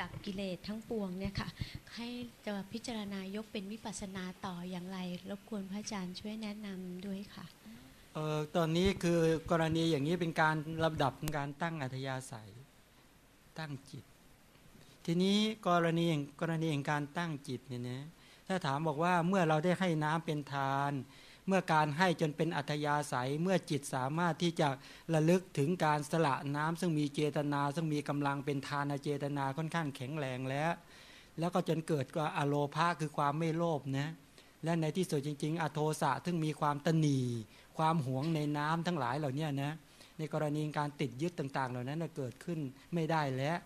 ดับกิเลสทั้งปวงเนี่ยค่ะ ให้จะพิจารณายกเป็นวิปัสสนาต่ออย่างไร รบกวนพระอาจารย์ช่วยแนะนำด้วยค่ะเออตอนนี้คือกรณีอย่างนี้เป็นการลำดับการตั้งอัธยาศัย ตั้งจิต ทีนี้กรณีอย่างกรณีอย่างการตั้งจิตเนี่ยนะถ้าถามบอกว่าเมื่อเราได้ให้น้ำเป็นทาน เมื่อการให้จนเป็นอัธยาศัยเมื่อจิตสามารถที่จะระลึกถึงการสละน้ำซึ่งมีเจตนา ซึ่งมีกำลังเป็นทานเจตนาค่อนข้างแข็งแรงแล้ว แล้วก็จนเกิดก็อโลภาคือความไม่โลภนะและในที่สุดจริง ๆ อโทสะซึ่งมีความตนีความหวงในน้ำทั้งหลายเหล่านี้นะในกรณีการติดยึดต่าง ๆ เหล่านั้นนะเกิดขึ้นไม่ได้แล้ว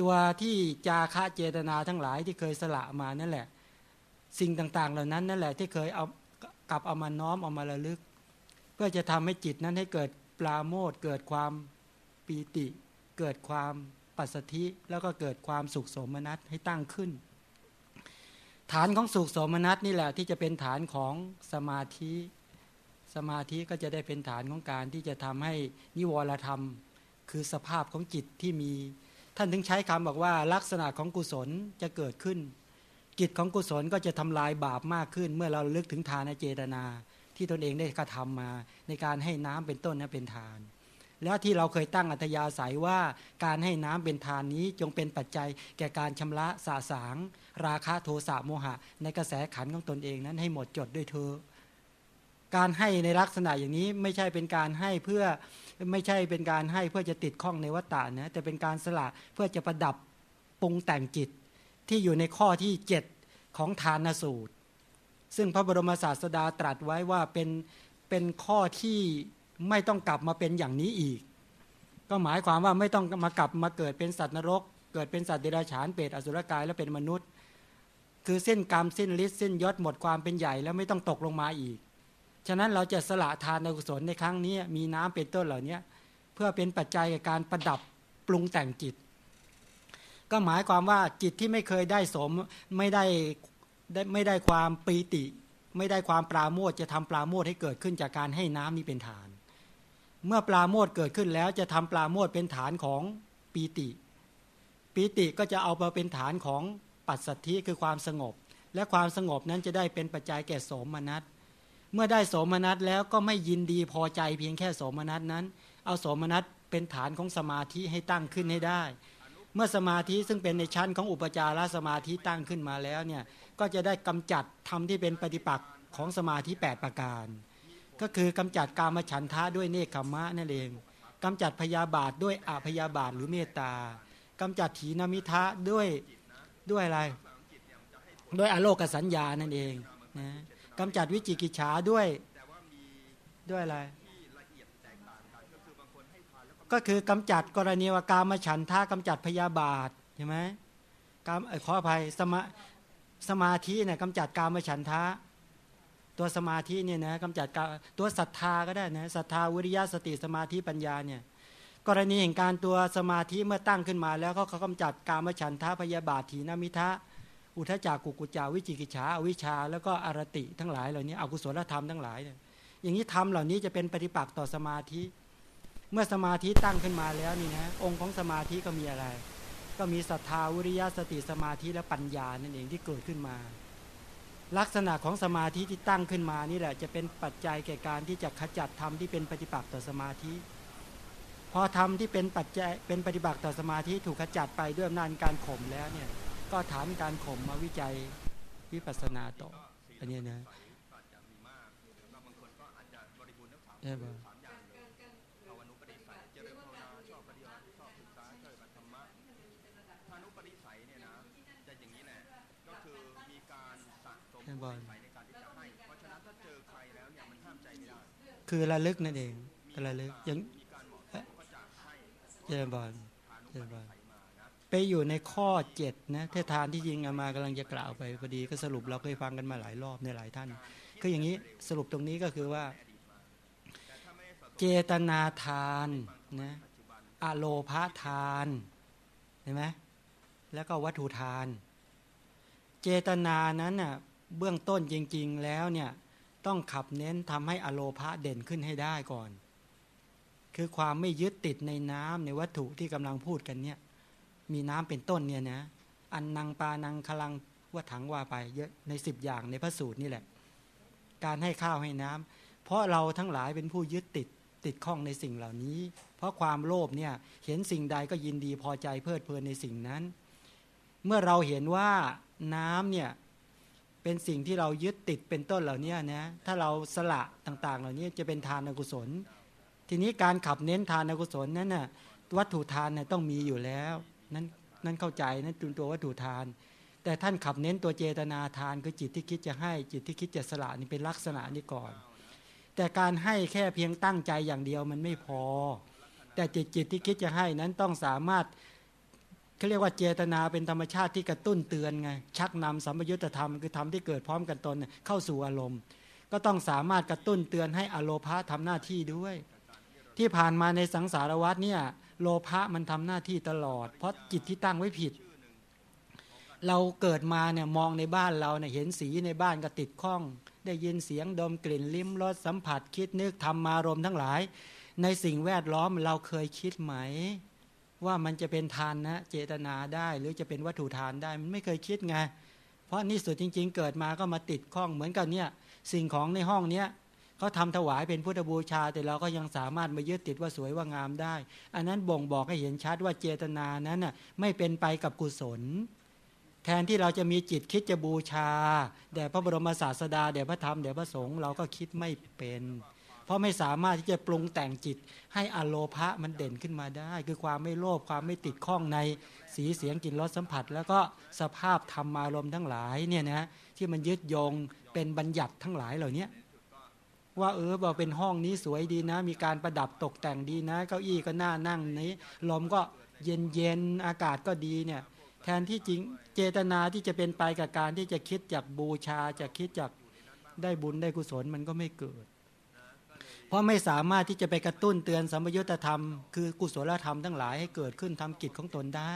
ตัวที่จาคะเจตนาทั้งหลายที่เคยสละมานั่นแหละ สิ่งต่างๆ เหล่านั้นนั่นแหละที่เคยเอา กลับเอามาน้อมเอามาระลึก เพื่อจะทำให้จิตนั้นให้เกิดปราโมทย์เกิดความปีติ เกิดความปัสสธิแล้วก็เกิดความสุขสมนัตให้ตั้งขึ้น ฐานของสุขสมนัตนี่แหละที่จะเป็นฐานของสมาธิ สมาธิก็จะได้เป็นฐานของการที่จะทำให้นิวรธรรม คือสภาพของจิตที่มี ท่านถึงใช้คำบอกว่าลักษณะของกุศลจะเกิดขึ้น จิตของกุศลก็จะทำลายบาปมากขึ้น เมื่อเราลึกถึงทานเจตนา ที่ตนเองได้กระทำมา ในการให้น้ำเป็นต้นนั้นเป็นทาน แล้วที่เราเคยตั้งอัธยาศัยว่าการให้น้ำเป็นทานนี้จงเป็นปัจจัย แก่การชำระสาสาง ราคะโทสะโมหะ ในกระแสขันของตนเองนั้นให้หมดจดด้วยเธอการให้ในลักษณะอย่างนี้ไม่ใช่เป็นการให้เพื่อไม่ใช่เป็นการให้เพื่อจะติดข้องในวัฏฏะนะแต่เป็นการสละเพื่อจะประดับปรุงแต่งจิต ที่อยู่ในข้อที่ 7 ของทานสูตร ซึ่งพระบรมศาสดาตรัสไว้ว่าเป็นเป็นข้อที่ไม่ต้องกลับมาเป็นอย่างนี้อีก ก็หมายความว่าไม่ต้องมากลับมาเกิดเป็นสัตว์นรก เกิดเป็นสัตว์เดรัจฉานเปรตอสุรกายและเป็นมนุษย์ คือเส้นกรรมสิ้นฤทธิ์สิ้นยศหมดความเป็นใหญ่แล้วไม่ต้องตกลงมาอีก ฉะนั้นเราจะสละทานกุศลในครั้งนี้มีน้ำเป็นต้นเหล่านี้เพื่อเป็นปัจจัยในการประดับปรุงแต่งจิต ก็หมายความว่าจิตที่ไม่เคยได้สมไม่ได้ได้ไม่ได้ความปีติ ไม่ได้ความปราโมทจะทำปราโมทให้เกิดขึ้นจากการให้น้ำนี้เป็นฐาน เมื่อปราโมทเกิดขึ้นแล้วจะทำปราโมทเป็นฐานของปีติ ปีติก็จะเอามาเป็นฐานของปัสสัทธิคือความสงบ และความสงบนั้นจะได้เป็นปัจจัยแก่โสมนัสเมื่อได้โสมนัสแล้วก็ไม่ยินดีพอใจเพียงแค่โสมนัสนั้น เอาโสมนัสเป็นฐานของสมาธิให้ตั้งขึ้นให้ได้ เมื่อสมาธิซึ่งเป็นในชั้นของอุปจารสมาธิตั้งขึ้นมาแล้วเนี่ยก็จะได้กำจัดทำที่เป็นปฏิปักษ์ของสมาธิ 8 ประการ ก็คือกำจัดกามฉันทะด้วยเนคขมะนั่นเองกำจัดพยาบาทด้วยอพยาบาทหรือเมตตากำจัดถีนมิทะด้วยด้วยอะไร ด้วยอโลกสัญญานั่นเองนะกำจัดวิจิกิจฉาด้วยด้วยอะไร ก็คือกำจัดกรณีวากามฉันทะกำจัดพยาบาทใช่ไหมกามขออภัยสมาสมาธิเนี่ยกำจัดกามฉันทะ ตัวสมาธิเนี่ยนะกำจัดกาตัวศรัทธาก็ได้นะศรัทธาวิริยะสติสมาธิปัญญาเนี่ยกรณีแห่งการตัวสมาธิเมื่อตั้งขึ้นมาแล้วเขาเขากำจัดกามฉันทะพยาบาทถีนมิทะอุทจักกุกุจาวิจิกิจฉาอวิชา แล้วก็อารติทั้งหลายเหล่านี้อกุศลธรรมทั้งหลายเนี่ยอย่างนี้ทำเหล่านี้จะเป็นปฏิปักษ์ต่อสมาธิ เมื่อสมาธิตั้งขึ้นมาแล้วนี่นะองค์ของสมาธิก็มีอะไร ก็มีศรัทธาวิริยะสติสมาธิและปัญญานั่นเองที่เกิดขึ้นมา ลักษณะของสมาธิที่ตั้งขึ้นมานี่แหละจะเป็นปัจจัยแก่การที่จะขจัดธรรมที่เป็นปฏิปักษ์ต่อสมาธิ พอธรรมที่เป็นปัจจัยเป็นปฏิบัติต่อสมาธิถูกขจัดไปด้วยอำนาจการข่มแล้วเนี่ยก็ถามการข่มมาวิจัยวิปัสสนาต่ออันนี้นะใช่ปะพานุปริสัยเนี่ยนะจะอย่างนี้แหละก็คือมีการสะสม ใช่บอล ในการที่จะให้ เพราะฉะนั้น ถ้าเจอใครแล้วเนี่ยมันห้ามใจไม่ได้คือระลึกนั่นเองระลึกยังมีการเหมาะสมก็จะให้เจริญบอลพานุเจริญบอลใส่มานะไปอยู่ในข้อเจ็ดนะเททานที่ยิงเอามากำลังจะกล่าวไปพอดีก็สรุปเราเคยฟังกันมาหลายรอบในหลายท่าน คืออย่างนี้สรุปตรงนี้ก็คือว่า เจตนาทานนะอโลภาทานเห็นไหมแล้วก็วัตถุทาน เจตนานั้นน่ะ เบื้องต้นจริง ๆ แล้วเนี่ยต้องขับเน้นทำให้อโลภะเด่นขึ้นให้ได้ก่อน คือความไม่ยึดติดในน้ำในวัตถุที่กำลังพูดกันเนี่ย มีน้ำเป็นต้นเนี่ยนะ อันนังปานังคลังว่าถังว่าไปเยอะในสิบอย่างในพระสูตรนี่แหละ การให้ข้าวให้น้ำเพราะเราทั้งหลายเป็นผู้ยึดติดติดข้องในสิ่งเหล่านี้ เพราะความโลภเนี่ยเห็นสิ่งใดก็ยินดีพอใจเพลิดเพลินในสิ่งนั้น เมื่อเราเห็นว่าน้ำเนี่ย เป็นสิ่งที่เรายึดติดเป็นต้นเหล่านี้นะถ้าเราสละต่าง ๆ เหล่านี้จะเป็นทานกุศล ทีนี้การขับเน้นทานกุศลนั้นน่ะวัตถุทานน่ยต้องมีอยู่แล้วนั้นนั่นเข้าใจนั่นจุนตัววัตถุทาน แต่ท่านขับเน้นตัวเจตนาทานคือจิตที่คิดจะให้จิตที่คิดจะสละนี่เป็นลักษณะนี้ก่อน แต่การให้แค่เพียงตั้งใจอย่างเดียวมันไม่พอ แต่จิตจิตที่คิดจะให้นั้นต้องสามารถ เขาเรียกว่าเจตนาเป็นธรรมชาติที่กระตุ้นเตือนไงชักนำสัมยุญธรรมคือธรรมที่เกิดพร้อมกันตนเข้าสู่อารมณ์ ก็ต้องสามารถกระตุ้นเตือนให้อโลภะทำหน้าที่ด้วย ที่ผ่านมาในสังสารวัฏเนี่ยโลภะมันทำหน้าที่ตลอด เพราะจิตที่ตั้งไว้ผิด เราเกิดมาเนี่ยมองในบ้านเราเนี่ยเห็นสีในบ้านก็ติดข้อง ได้ยินเสียงดมกลิ่นลิ้มรสสัมผัสคิดนึกทำมารมทั้งหลาย ในสิ่งแวดล้อมเราเคยคิดไหม ว่ามันจะเป็นทานนะเจตนาได้หรือจะเป็นวัตถุทานได้มันไม่เคยคิดไง เพราะนี่สุดจริง ๆ เกิดมาก็มาติดข้องเหมือนกันเนี่ยสิ่งของในห้องเนี้ยเขาทำถวายเป็นพุทธบูชา แต่เราก็ยังสามารถมายึดติดว่าสวยว่างามได้ อันนั้นบ่งบอกให้เห็นชัดว่าเจตนานั้นน่ะไม่เป็นไปกับกุศล แทนที่เราจะมีจิตคิดจะบูชาแด่พระบรมศาสดาแด่พระธรรมแด่พระสงฆ์เราก็คิดไม่เป็น ราะไม่สามารถที่จะปรุงแต่งจิต ให้อโลภะมันเด่นขึ้นมาได้ คือความไม่โลภความไม่ติดข้องในสีเสียงกลิ่นรสสัมผัส แล้วก็สภาพธรรมารมณ์ทั้งหลายเนี่ยนะที่มันยึดโยงเป็นบัญญัติทั้งหลายเหล่านี้ว่าเออบอกเป็นห้องนี้สวยดีนะ มีการประดับตกแต่งดีนะ เก้าอี้ก็น่านั่งนี้ลมก็เย็นเย็นอากาศก็ดีเนี่ยแทนที่จริงเจตนาที่จะเป็นไปกับการที่จะคิดจากบูชาจะคิดจากได้บุญได้กุศลมันก็ไม่เกิด เพราะไม่สามารถที่จะไปกระตุ้นเตือนสัมยุญธรรม คือกุศลธรรมทั้งหลายให้เกิดขึ้นทำกิจของตนได้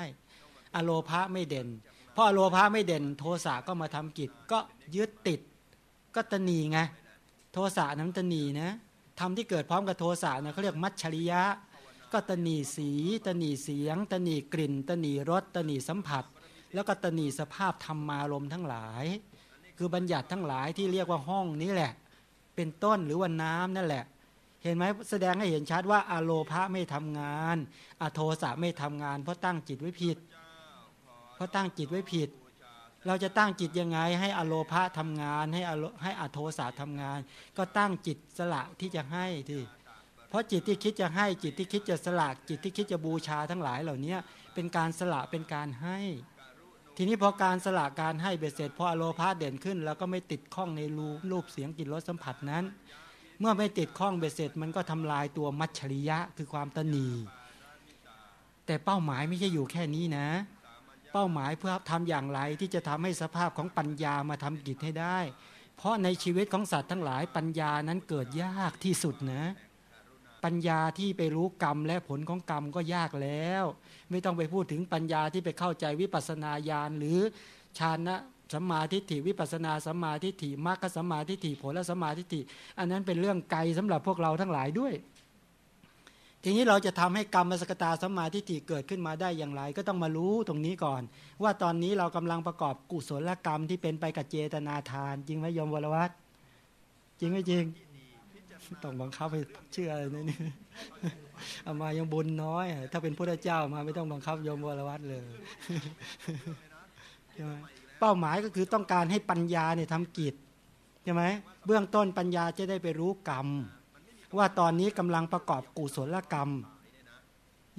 อโลภะไม่เด่น เพราะอโลภะไม่เด่น โทสะก็มาทำกิจก็ยึดติดก็ตนีไงโทสะน้ำตนีนะทำที่เกิดพร้อมกับโทสะนะเขาเรียกมัชชริยะ ก็ตนีสีตนีเสียง ตนีกลิ่น ตนีรสตนีสัมผัส แล้วก็ตนีสภาพธรรมารมทั้งหลาย คือบัญญัติทั้งหลายที่เรียกว่าห้องนี้แหละ เป็นต้นหรือว่าน้ำนั่นแหละ เห็นไหมแสดงให้เห็นชัดว่าอโลภะไม่ทำงาน อโทสะไม่ทำงาน เพราะตั้งจิตไว้ผิด เพราะตั้งจิตไว้ผิด เราจะตั้งจิตยังไง ให้อโลภะทำงาน ให้อโลให้อโทสะทำงาน ก็ตั้งจิตสละที่จะให้ที่เพราะจิตที่คิดจะให้จิตที่คิดจะสละจิตที่คิดจะบูชาทั้งหลายเหล่านี้เป็นการสละเป็นการให้ ทีนี้พอการสละการให้เบ็ดเสร็จพออโลภาเด่นขึ้น แล้วก็ไม่ติดข้องในรูปรูปเสียงกลิ่นรสสัมผัสนั้น เมื่อไม่ติดข้องเบ็ดเสร็จ มันก็ทำลายตัวมัจฉริยะคือความตนี แต่เป้าหมายไม่ใช่อยู่แค่นี้นะ เป้าหมายเพื่อทำอย่างไรที่จะทำให้สภาพของปัญญามาทำกิจให้ได้ เพราะในชีวิตของสัตว์ทั้งหลายปัญญานั้นเกิดยากที่สุดนะปัญญาที่ไปรู้กรรมและผลของกรรมก็ยากแล้ว ไม่ต้องไปพูดถึงปัญญาที่ไปเข้าใจวิปัสสนาญาณหรือฌานะ สัมมาทิฏฐิวิปัสนาสัมมาทิฏฐิมรรคสัมมาทิฏฐิผลสัมมาทิฏฐิอันนั้นเป็นเรื่องไกลสำหรับพวกเราทั้งหลายด้วย ทีนี้เราจะทำให้กรรมสกตาสัมมาทิฏฐิเกิดขึ้นมาได้อย่างไร ก็ต้องมารู้ตรงนี้ก่อน ว่าตอนนี้เรากำลังประกอบกุศลกรรมที่เป็นไปกับเจตนาทาน จริงไหมโยมวรวัตรจริงไหมจริงต้องบังคับให้เชื่อเลยนี่เอามายังบุญน้อย ถ้าเป็นพระเจ้ามาไม่ต้องบังคับโยมวรวัตรเลยใช่ไหม เป้าหมายก็คือต้องการให้ปัญญาเนี่ยทำกิจใช่ไหมเบื้องต้นปัญญาจะได้ไปรู้กรรม ว่าตอนนี้กำลังประกอบกุศลกรรม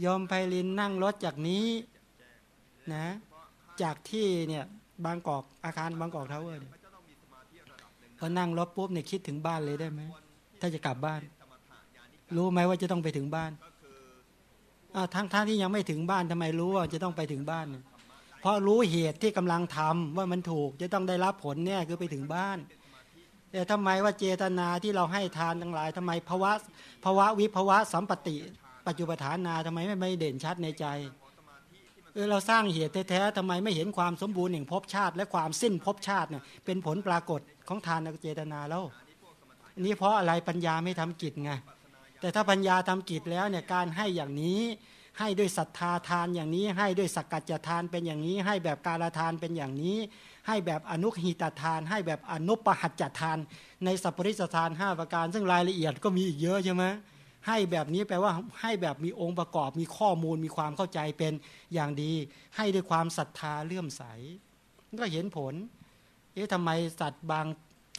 ยอมไพลินนั่งรถจากนี้นะจากที่เนี่ยบางกอกอาคารบางกอกทาวเวอร์เนี่ยพอนั่งรถปุ๊บเนี่ยคิดถึงบ้านเลยได้ไหมถ้าจะกลับบ้าน รู้ไหมว่าจะต้องไปถึงบ้านอ่าทั้งท่านที่ยังไม่ถึงบ้านทำไมรู้ว่าจะต้องไปถึงบ้านเพ ราะรู้เหตุที่กำลังทำว่ามันถูกจะต้องได้รับผลเนี่ยคือไปถึงบ้าน แต่ทำไมว่าเจตนาที่เราให้ทานทั้งหลายทำไมภาวะภาวะวิภาวะสัมปติ ปัจจุปฐานาทำไมไม่ไม่เด่นชัดในใจเออเราสร้างเหตุแท้ๆทำไมไม่เห็นความสมบูรณ์แห่งภพชาติ และความสิ้นภพชาติเนี่ยเป็นผลปรากฏของทานเจตนาแล้วอันนี้เพราะอะไรปัญญาไม่ทำกิจไงแต่ถ้าปัญญาทำกิจแล้วเนี่ยการให้อย่างนี้ ให้ด้วยศรัทธาทานอย่างนี้ ให้ด้วยสักกัจจทานเป็นอย่างนี้ ให้แบบการทานเป็นอย่างนี้ ให้แบบอนุหิตทาน ให้แบบอนุปหัจจทาน ในสัพปริสทาน 5 ประการ ซึ่งรายละเอียดก็มีอีกเยอะใช่ไหมให้แบบนี้แปลว่าให้แบบมีองค์ประกอบมีข้อมูลมีความเข้าใจเป็นอย่างดี ให้ด้วยความศรัทธาเลื่อมใส ก็เห็นผล เอ๊ะทำไมสัตว์บาง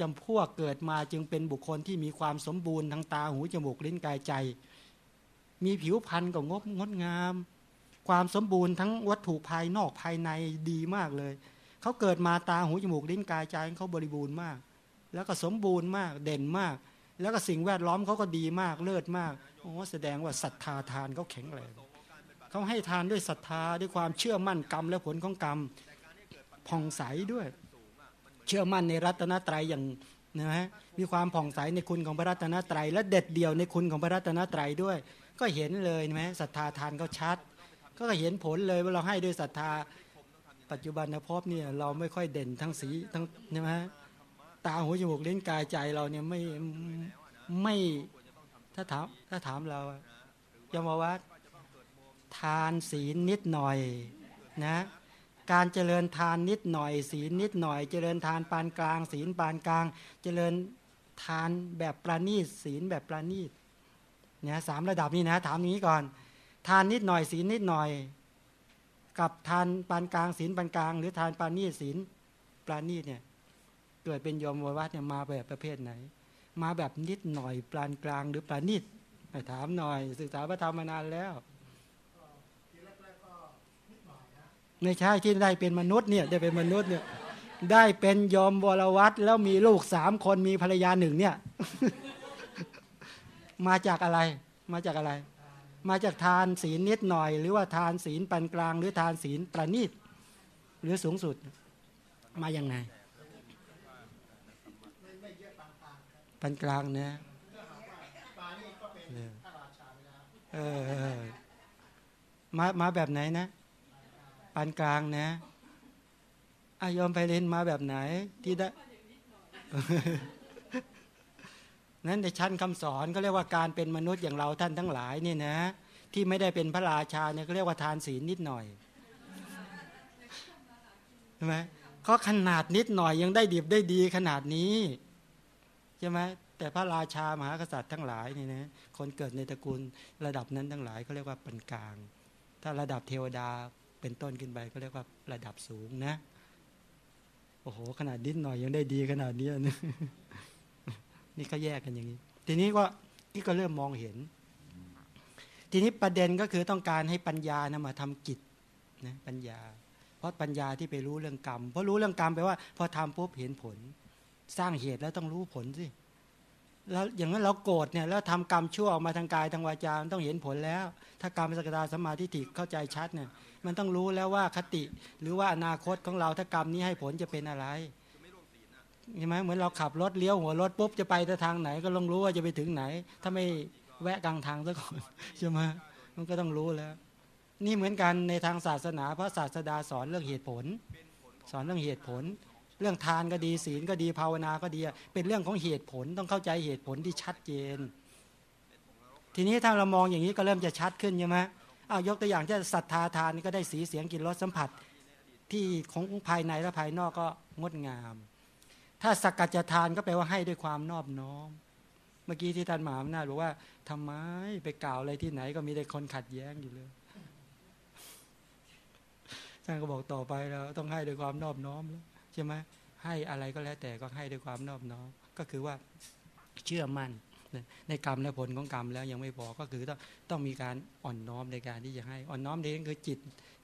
จำพวกเกิดมาจึงเป็นบุคคลที่มีความสมบูรณ์ทางตาหูจมูกลิ้นกายใจ มีผิวพรรณก็งดงดงาม ความสมบูรณ์ทั้งวัตถุภายนอกภายในดีมากเลย เขาเกิดมาตาหูจมูกลิ้นกายใจเขาบริบูรณ์มาก แล้วก็สมบูรณ์มากเด่นมาก แล้วก็สิ่งแวดล้อมเขาก็ดีมากเลิศมากโอ้แสดงว่าศรัทธาทานเขาแข็งแรงเขาให้ทานด้วยศรัทธาด้วยความเชื่อมั่นกรรมและผลของกรรมผ่องใสด้วย เชื่อมั่นในรัตนตรัยอย่างนะฮะมีความผ่องใสในคุณของพระรัตนตรัยและเด็ดเดี่ยวในคุณของพระรัตนตรัยด้วย ก็เห็นเลยไหมศรัทธาทานก็ชัด ก็เห็นผลเลยว่าเราให้ด้วยศรัทธาปัจจุบันภพเนี่ยเราไม่ค่อยเด่นทั้งสีทั้งใช่ไหมตาหูจมูกเลิ้นกายใจเราเนี่ยไม่ไม่ถ้าถามถ้าถามเราจะมว่าทานศีลนิดหน่อยนะการเจริญทานนิดหน่อย ศีลนิดหน่อย เจริญทานปานกลาง ศีลปานกลาง เจริญทานแบบประณีตศีลแบบประณีต เนี่ยสามระดับนี้นะถามอย่างนี้ก่อน ทานนิดหน่อยศีลนิดหน่อย กับทานปานกลางศีลปานกลาง หรือทานปานีตศีลปราณีตเนี่ยเกิดเป็นโยมวัดเนี่ยมาแบบประเภทไหน มาแบบนิดหน่อยปานกลางหรือปราณีตไปถามหน่อย ศึกษาพระธรรมมานานแล้วไม่ใช่ที่ได้เป็นมนุษย์เนี่ยได้เป็นมนุษย์เนี่ยได้เป็นยอมวรวัตแล้วมีลูกสามคนมีภรรยาหนึ่งเนี่ย มาจากอะไร มาจากอะไร มาจากทานศีลนิดหน่อย หรือว่าทานศีลปานกลาง หรือทานศีลประณีตหรือสูงสุด มาอย่างไงปานกลางเนี่ยเออเออมามาแบบไหนนะปานกลางนะอายอมไปเรียนมาแบบไหนที่ได้ นั้นในชั้นคำสอนก็เรียกว่าการเป็นมนุษย์อย่างเราท่านทั้งหลายนี่นะ ที่ไม่ได้เป็นพระราชาเนี่ยก็เรียกว่าทานศีลนิดหน่อยใช่ไหมก็ขนาดนิดหน่อยยังได้ดีได้ดีขนาดนี้ใช่ไหมแต่พระราชามหากษัตริย์ทั้งหลายนี่นะคนเกิดในตระกูลระดับนั้นทั้งหลายเขาเรียกว่าปานกลาง ถ้าระดับเทวดาเป็นต้นขึ้นไปก็เรียกว่าระดับสูงนะ โอ้โห ขนาดนิดหน่อยยังได้ดีขนาดนี้นะ นี่ก็แยกกันอย่างนี้ ทีนี้ก็ที่ก็เริ่มมองเห็น ทีนี้ประเด็นก็คือต้องการให้ปัญญานะมาทำกิจนะปัญญา เพราะปัญญาที่ไปรู้เรื่องกรรม เพราะรู้เรื่องกรรมแปลว่า พอทำปุ๊บเห็นผล สร้างเหตุแล้วต้องรู้ผลสิแล้วอย่างนั้นเราโกรธเนี่ยแล้วทำกรรมชั่วออกมาทางกายทางวาจามันต้องเห็นผลแล้ว ถ้ากรรมสกตาสมาธิฏฐิเข้าใจชัดเนี่ยมันต้องรู้แล้วว่าคติ หรือว่าอนาคตของเราถ้ากรรมนี้ให้ผลจะเป็นอะไร ใช่ไหมเหมือนเราขับรถเลี้ยวหัวรถปุ๊บจะไปทางไหนก็ต้องรู้ว่าจะไปถึงไหน ถ้าไม่แวะกลางทางซะก่อนใช่ไหมมันก็ต้องรู้แล้ว นี่เหมือนกันในทางศาสนาพระศาสดาสอนเรื่องเหตุผล สอนเรื่องเหตุผล เรื่องทานก็ดีศีลก็ดีภาวนาก็ดี เป็นเรื่องของเหตุผลต้องเข้าใจเหตุผลที่ชัดเจน ทีนี้ถ้าเรามองอย่างนี้ก็เริ่มจะชัดขึ้นใช่ไหมอ้าวยกตัวอย่างเช่นศรัทธาทานนี่ก็ได้สีเสียงกลิ่นรสสัมผัสที่ของภายในและภายนอกก็งดงาม ถ้าสักกัจจทานก็แปลว่าให้ด้วยความนอบน้อม เมื่อกี้ที่ท่านมหาอำนาจบอกว่าทำไมไปกล่าวอะไรที่ไหนก็มีแต่คนขัดแย้งอยู่เลยท่านก็บอกต่อไปเราต้องให้ด้วยความนอบน้อมแล้วใช่ไหมให้อะไรก็แล้วแต่ก็ให้ด้วยความนอบน้อม ก็คือว่าเชื่อมั่น ในกรรมและผลของกรรมแล้วยังไม่พอก็คือต้องต้องมีการอ่อนน้อมในการที่จะให้อ่อนน้อมนี่คือจิต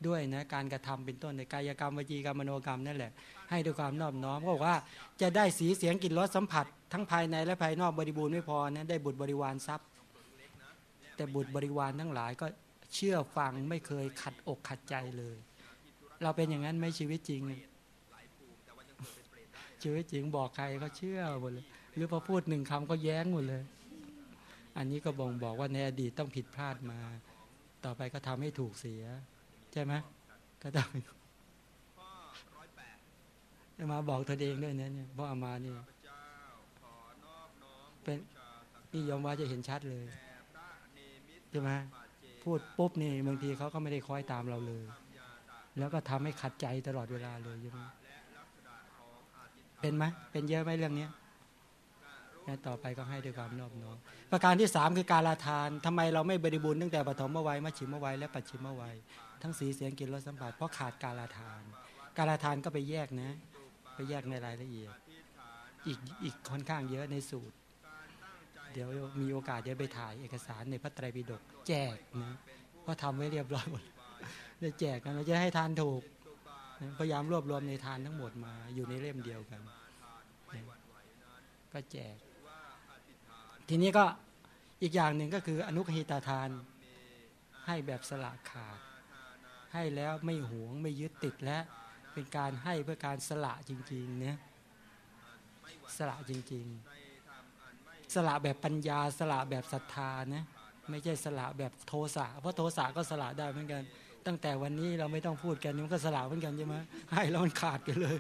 ด้วยนะการกระทำเป็นต้นในกายกรรมวจีกรรมมโนกรรมนั่นแหละให้ด้วยความนอบน้อมก็บอกว่าจะได้สีเสียงกลิ่นรสสัมผัส ทั้งภายในและภายนอกบริบูรณ์ไม่พอนะได้บุตรบริวารทรัพย์ แต่บุตรบริวารทั้งหลายก็เชื่อฟังไม่เคยขัดอกขัดใจเลย เราเป็นอย่างนั้นไหมชีวิตจริงชีวิตจริงบอกใครก็เชื่อหมดเลย หรือพอพูดหนึ่งคำก็แย้งหมดเลย อันนี้ก็บ่งบอกว่าในอดีตต้องผิดพลาดมา ต่อไปก็ทำให้ถูกเสีย ใช่ไหมก็ต้องจะมาบอกตัวเองด้วยนะเนี่ยเพราะอามานี่เป็นนี่ยอมว่าจะเห็นชัดเลยใช่ไหมพูดปุ๊บนี่บางทีเขาก็ไม่ได้คอยตามเราเลย แล้วก็ทำให้ขัดใจตลอดเวลาเลยใช่ไหมเป็นไหมเป็นเยอะไหมเรื่องเนี้ย แล้วต่อไปก็ให้ด้วยความนอบน้อมประการที่สามคือการลาทานทำไมเราไม่บริบูรณ์ตั้งแต่ปฐมวัยมัชชิมวัยและปัจฉิมวัย ทั้งสีเสียงกลิ่นรสสัมผัสเพราะขาดการลาทาน การลาทานก็ไปแยกนะ ไปแยกในรายละเอียด อีกอีกค่อนข้างเยอะในสูตร เดี๋ยวมีโอกาสเดี๋ยวไปถ่ายเอกสารในพระไตรปิฎกแจกนะเพราะทำไว้เรียบร้อยหมดจะแจกกันเราจะให้ทานถูกพยายามรวบรวมในทานทั้งหมดมาอยู่ในเล่มเดียวกัน ก็แจก ทีนี้ก็อีกอย่างหนึ่งก็คืออนุคหิตาทาน ให้แบบสละขาด ให้แล้วไม่หวงไม่ยึดติดและเป็นการให้เพื่อการสละจริงๆเนี่ยสละจริง ๆ สละแบบปัญญาสละแบบศรัทธานะไม่ใช่สละแบบโทสะเพราะโทสะก็สละได้เหมือนกัน ตั้งแต่วันนี้เราไม่ต้องพูดกันมันก็สละเหมือนกันใช่ไหมให้แล้วมันขาดกันเลย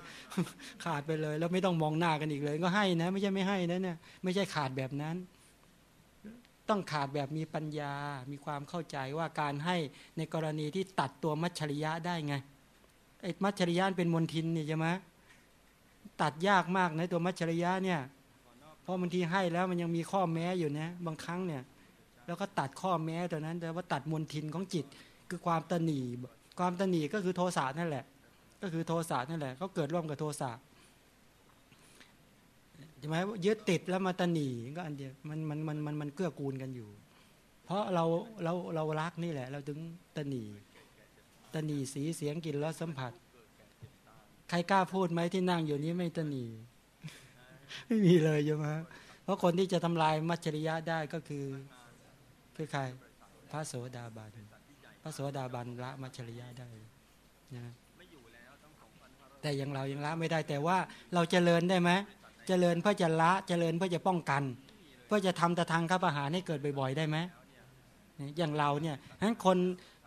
ขาดไปเลย แล้วไม่ต้องมองหน้ากันอีกเลย ก็ให้นะ ไม่ใช่ไม่ให้นะเนี่ยไม่ใช่ขาดแบบนั้น ต้องขาดแบบมีปัญญา มีความเข้าใจว่าการให้ในกรณีที่ตัดตัวมัจฉริยะได้ไงไอ้มัจฉริยะเป็นมนทินนี่ใช่ไหมตัดยากมากในะตัวมัจฉริยะเนี่ยเพราะบางทีให้แล้วมันยังมีข้อแม้อยู่นะบางครั้งเนี่ย แล้วก็ตัดข้อแม้ตัวนั้น แต่ว่าตัดมนทินของจิต คือความตนีความตนีก็คือโทสะนั่นแหละ ก็คือโทสะนั่นแหละเขาเกิดร่วมกับโทสะ ช่ไหมยึดติดแล้วมาตนีก็อันเดียวมันมันมันมันมันเกื้อกูลกันอยู่ เพราะเราเราเรารักนี่แหละ เราถึงตนีตนีสีเสียงกลิ่นรสสัมผัส ใครกล้าพูดไหมที่นั่งอยู่นี้ไม่ตนีไม่มีเลยใช่ไหมเพราะคนที่จะทำลายมัจฉริยะได้ก็คือคือใครพระโสดาบันพระโสดาบันละมัจฉริยะได้นะแต่ยังเรายังละไม่ได้แต่ว่าเราจเจริญได้ไหม เจริญเพื่อจะละเจริญเพื่อจะป้องกัน เพื่อจะทำตะทางข้าประหารให้เกิดบ่อย ๆ ได้ไหมอย่างเราเนี่ยฉะนั้นคน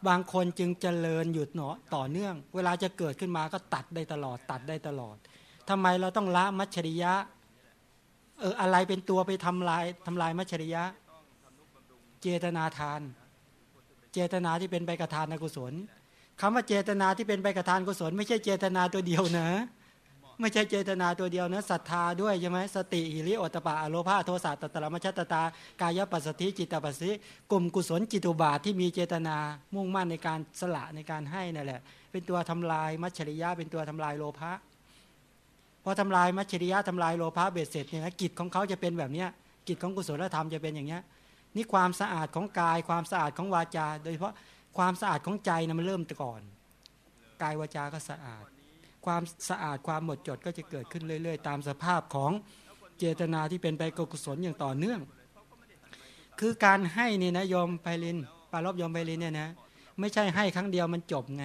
บางคนจึงเจริญหยุดเนาะต่อเนื่อง เวลาจะเกิดขึ้นมาก็ตัดได้ตลอด ตัดได้ตลอดทำไมเราต้องละมัจฉริยะเอออะไรเป็นตัวไปทำลายทำลายมัจฉริยะ เจตนาทาน เจตนาที่เป็นไปกระทานกุศลคำว่าเจตนาที่เป็นไปกระทานกุศล ไม่ใช่เจตนาตัวเดียวนะ ไม่ใช่เจตนาตัวเดียวนะศรัทธาด้วยใช่ไหมสติหิริโอตปะอโลภาโทสะตตรมชตตา กายปัสสติจิตปัสสิกลุ่มกุศลจิตุบาทที่มีเจตนามุ่งมั่นในการสละในการให้นั่นแหละ เป็นตัวทำลายมัจฉริยะเป็นตัวทำลายโลภะพอทำลายมัจฉริยะทำลายโลภะเบ็ดเสร็จเนี่ยนะกิจของเขาจะเป็นแบบเนี้ยกิจของกุศลธรรมจะเป็นอย่างเนี้ยนี่ความสะอาดของกายความสะอาดของวาจา โดยเฉพาะความสะอาดของใจนะมันเริ่มแต่ก่อน กายวาจาก็สะอาด ความสะอาดความหมดจดก็จะเกิดขึ้นเรื่อยๆ ตามสภาพของเจตนาที่เป็นไปกุศลอย่างต่อเนื่อง คือการให้นี่นะโยมไพลินปารบโยมไพลินเนี่ยนะไม่ใช่ให้ครั้งเดียวมันจบไง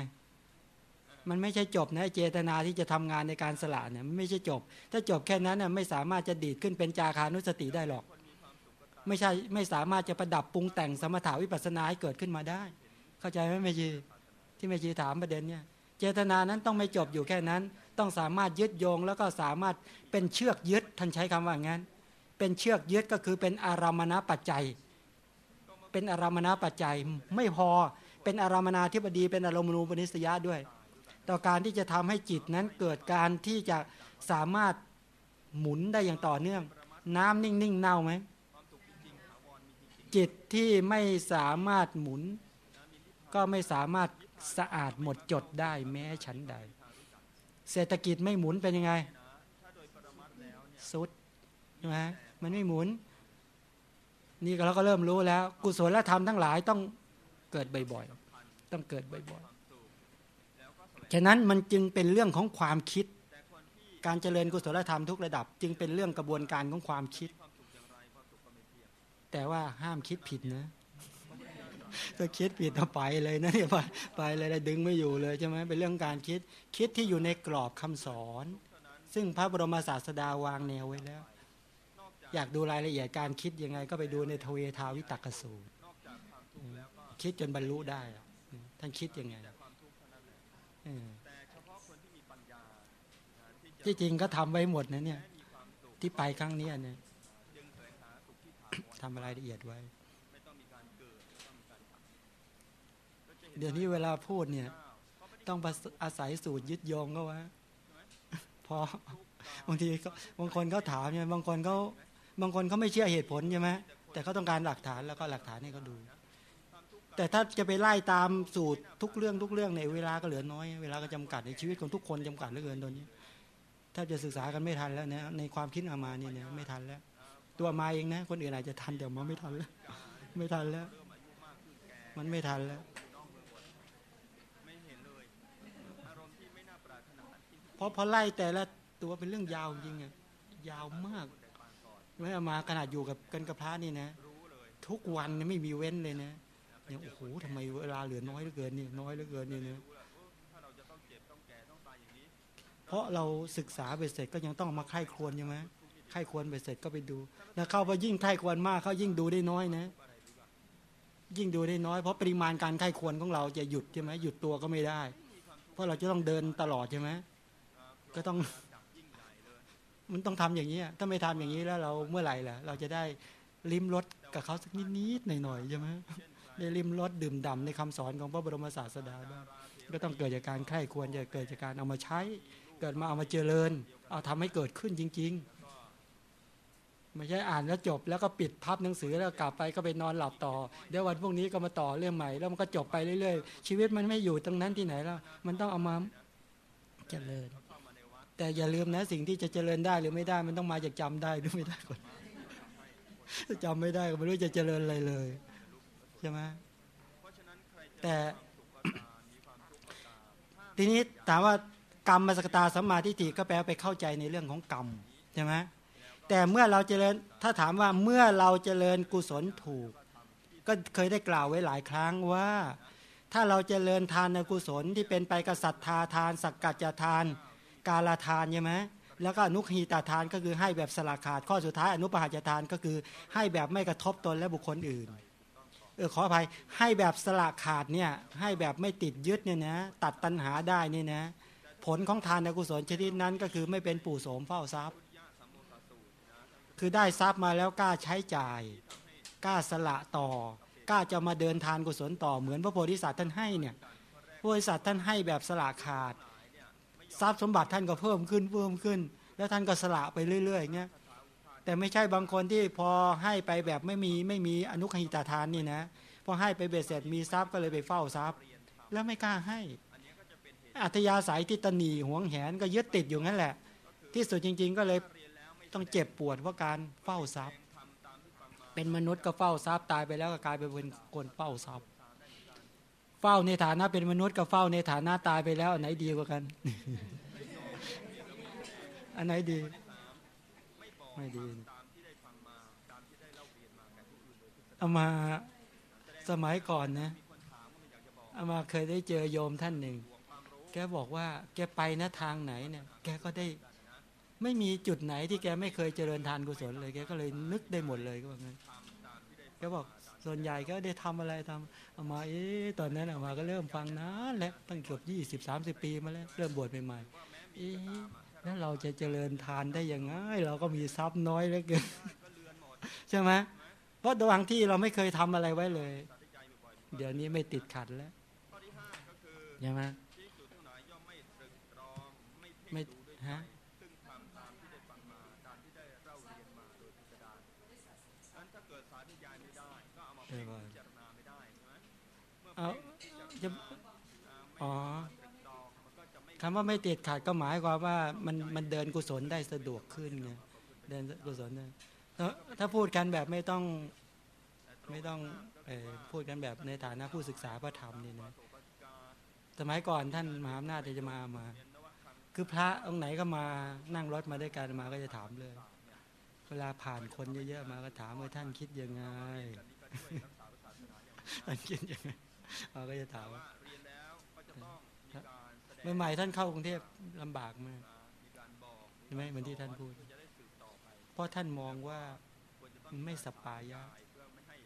มันไม่ใช่จบนะเจตนาที่จะทำงานในการสละเนี่ยมันไม่ใช่จบ ถ้าจบแค่นั้นน่ะไม่สามารถจะดีดขึ้นเป็นจาคานุสติได้หรอก ไม่ใช่ไม่สามารถจะประดับปรุงแต่งสมถาวิปัสสนาให้เกิดขึ้นมาได้ เข้าใจไหมแม่ชีที่แม่ชีถามประเด็นเนี่ย เจตนานั้นต้องไม่จบอยู่แค่นั้น ต้องสามารถยึดโยง แล้วก็สามารถเป็นเชือกยึดท่านใช้คำว่างั้น เป็นเชือกยึดก็คือเป็นอารามณปัจจัย เป็นอารามณปัจจัยไม่พอเป็นอารามนาธิบดีเป็นอารมณูปนิสยาด้วย ต่อการที่จะทำให้จิตนั้นเกิดการที่จะสามารถหมุนได้อย่างต่อเนื่อง น้ำนิ่งๆเน่าไหมจิตที่ไม่สามารถหมุน ก็ไม่สามารถ สะอาดหมดจดได้แม้ชั้นใด เศรษฐกิจไม่หมุนเป็นยังไงสุดใช่ไหมมันไม่หมุน นี่เราก็เริ่มรู้แล้ว กุศลธรรมทั้งหลายต้องเกิดบ่อยๆต้องเกิดบ่อยๆฉะนั้นมันจึงเป็นเรื่องของความคิด การเจริญกุศลธรรมทุกระดับ จึงเป็นเรื่องกระบวนการของความคิด แต่ว่าห้ามคิดผิดนะ ถ้าคิดผิดเอาไปเลยนะเนี่ยไปไปเลยดึงไม่อยู่เลยใช่ไหมเป็นเรื่องการคิดคิดที่อยู่ในกรอบคำสอน ซึ่งพระบรมศาสดาวางแนวไว้แล้ว อยากดูรายละเอียดการคิดยังไง ก็ไปดูในทเวทาวิตักสูตรคิดจนบรรลุได้ท่านคิดยังไงที่จริงก็ทำไว้หมดนะเนี่ย ที่ไปครั้งนี้เนี่ยทำรายละเอียดไว้ เดี๋ยวนี้เวลาพูดเนี่ย ต้องอาศัยสูตรยึดโยงก็ว่าพอบางทีก็บางคนเขาถามเนี่ยบางคนเขาบางคนเขาไม่เชื่อเหตุผลใช่ไหมแต่เขาต้องการหลักฐานแล้วก็หลักฐานให้เขาดู แต่ถ้าจะไปไล่ตามสูตรทุกเรื่องทุกเรื่องในเวลาก็เหลือน้อยเวลาก็จำกัดในชีวิตของทุกคนจำกัดเหลือเกินตอนนี้ถ้าจะศึกษากันไม่ทันแล้วเนี่ยในความคิดอามานี่เนี่ยไม่ทันแล้ว ตัวมาเองนะ คนอื่นอาจจะทันแต่มาไม่ทันแล้ว ไม่ทันแล้ว มันไม่ทันแล้ว ราะพอไล่แต่ละตัวเป็นเรื่องยาวจริงอะยาวมากไม่เอามาขนาดอยู่กับกันกับพระนี่นะ ทุกวันเนี่ยไม่มีเว้นเลยนะอย่างโอ้โหทำไมเวลาเหลือน้อยเหลือเกินนี่น้อยเหลือเกินนี่นะรู้แหละว่าถ้าเราะเจ็บต้องแก่ต้องตายอย่างนี้เพราะเราศึกษาไปเสร็จก็ยังต้องมาไข้ควรใช่ไหมไข้ควรไปเสร็จก็ไปดูแล้วเข้าไปยิ่งไข้ควรมากเขายิ่งดูได้น้อยนะยิ่งดูได้น้อยเพราะปริมาณการไข้ควรของเราจะหยุดใช่ไหมหยุดตัวก็ไม่ได้ เพราะเราจะต้องเดินตลอดใช่ไหม ก็ต้อง มันต้องทำอย่างนี้ถ้าไม่ทำอย่างนี้แล้วเราเมื่อไหร่ล่ะ เราจะได้ลิ้มรสกับเขาสักนิดๆหน่อยๆใช่ไหมได้ลิ้มรสดื่มด่ำในคำสอนของพระบรมศาสดาบ้างก็ต้องเกิดจากการใคร่ควรจะเกิดจากการเอามาใช้ เกิดมาเอามาเจริญ เอาทำให้เกิดขึ้นจริง ๆ ไม่ใช่อ่านแล้วจบแล้วก็ปิดพับหนังสือแล้วกลับไปก็ไปนอนหลับต่อ เดี๋ยววันพรุ่งนี้ก็มาต่อเรื่องใหม่ แล้วมันก็จบไปเรื่อยๆ ชีวิตมันไม่อยู่ตรงนั้นที่ไหนแล้ว มันต้องเอามาเจริญ แต่อย่าลืมนะสิ่งที่จะเจริญได้หรือไม่ได้มันต้องมาจากจำได้หรือไม่ได้ก่อนจำไม่ได้ก็ไม่รู้จะเจริญอะไรเลยใช่ไหมแต่ทีนี้ถามว่ากรรมมสกตาสัมมาทิฏฐิก็แปลไปเข้าใจในเรื่องของกรรมใช่ไหมแต่เมื่อเราเจริญถ้าถามว่าเมื่อเราเจริญกุศลถูก ก็เคยได้กล่าวไว้หลายครั้งว่า ถ้าเราเจริญทานในกุศลที่เป็นไปกับศรัทธาทาน สักกัจจทาน กาลทานใช่ไหมแล้วก็อนุขีตาทานก็คือให้แบบสละขาด ข้อสุดท้ายอนุปหาจทานก็คือให้แบบไม่กระทบตนและบุคคลอื่นเออขออภัยให้แบบสละขาดเนี่ยให้แบบไม่ติดยึดเนี่ยนะตัดตัณหาได้เนี่ยนะผลของทานกุศลชนิดนั้นก็คือไม่เป็นปู่โสมเฝ้าทรัพย์ คือได้ทรัพย์มาแล้วกล้าใช้จ่ายกล้าสละต่อกล้าจะมาเดินทานกุศลต่อเหมือนพระโพธิสัตว์ท่านให้เนี่ยพระโพธิสัตว์ท่านให้แบบสละขาด ทรัพย์สมบัติท่านก็เพิ่มขึ้นเพิ่มขึ้น แล้วท่านก็สละไปเรื่อยๆอย่างเงี้ยแต่ไม่ใช่บางคนที่พอให้ไปแบบไม่มีไม่มีอนุขิตาทานนี่นะพอให้ไปเบ็ดเสร็จมีทรัพย์ก็เลยไปเฝ้าทรัพย์ แล้วไม่กล้าให้ อัธยาศัยที่ตนีหวงแหนก็ยึดติดอยู่งั้นแหละ ที่สุดจริง ๆ ก็เลยต้องเจ็บปวดเพราะการเฝ้าทรัพย์ เป็นมนุษย์ก็เฝ้าทรัพย์ตายไปแล้วก็กลายไปเป็นคนเฝ้าทรัพย์ เฝ้าในฐานะเป็นมนุษย์กับเฝ้าในฐานะตายไปแล้วอันไหนดีกว่ากัน อันไหนดี ไม่ดีเอามาสมัยก่อนนะเอามาเคยได้เจอโยมท่านหนึ่ง แกบอกว่า แกไปนะทางไหนเนี่ย แกก็ได้ ไม่มีจุดไหนที่แกไม่เคยเจริญทานกุศลเลย แกก็เลยนึกได้หมดเลยก็บอกงั้นแกบอก ส่วนใหญ่ก็ได้ทำอะไรทำเอามาเอ๊ะตอนนั้นเอามาก็เริ่มฟังนะแล้วตั้งเกือบยี่สิบสามสิบปีมาแล้ว เริ่มบวชใหม่ๆเอ๊ะแล้วเราจะเจริญทานได้ยังไงเราก็มีทรัพย์น้อยเหลือเกินใช่ไหมเพราะบางที่เราไม่เคยทำอะไรไว้เลย เดี๋ยวนี้ไม่ติดขัดแล้วใช่ไหมไม่ฮะ จารจะณาอ่าไม่อ๋อตรึกตรองมันก็จะไม่คำว่าไม่ติดขัดก็หมายความว่ามันมันเดินกุศลได้สะดวกขึ้นไงเดินกุศลได้ถ้าถ้าพูดกันแบบไม่ต้องไม่ต้องพูดกันแบบในฐานะผู้ศึกษาพระธรรมนี่นะสมัยก่อนท่านมหาอำนาจจะมามา คือพระองค์ไหนก็มานั่งรถมาด้วยกันมาก็จะถามเลย เวลาผ่านคนเยอะๆมาก็ถามว่าท่านคิดยังไง ท่านคิดยังไงเราก็จะถามว่าเรียนแล้วก็จะต้องมีการแสดงใหม่ๆท่านเข้ากรุงเทพลำบากมากมีการบอกใช่ไหมเหมือนที่ท่านพูด เพื่อจะได้สืบต่อไปเพราะท่านมองว่าควรจะต้องมันไม่สปายะเพื่อไม่ให้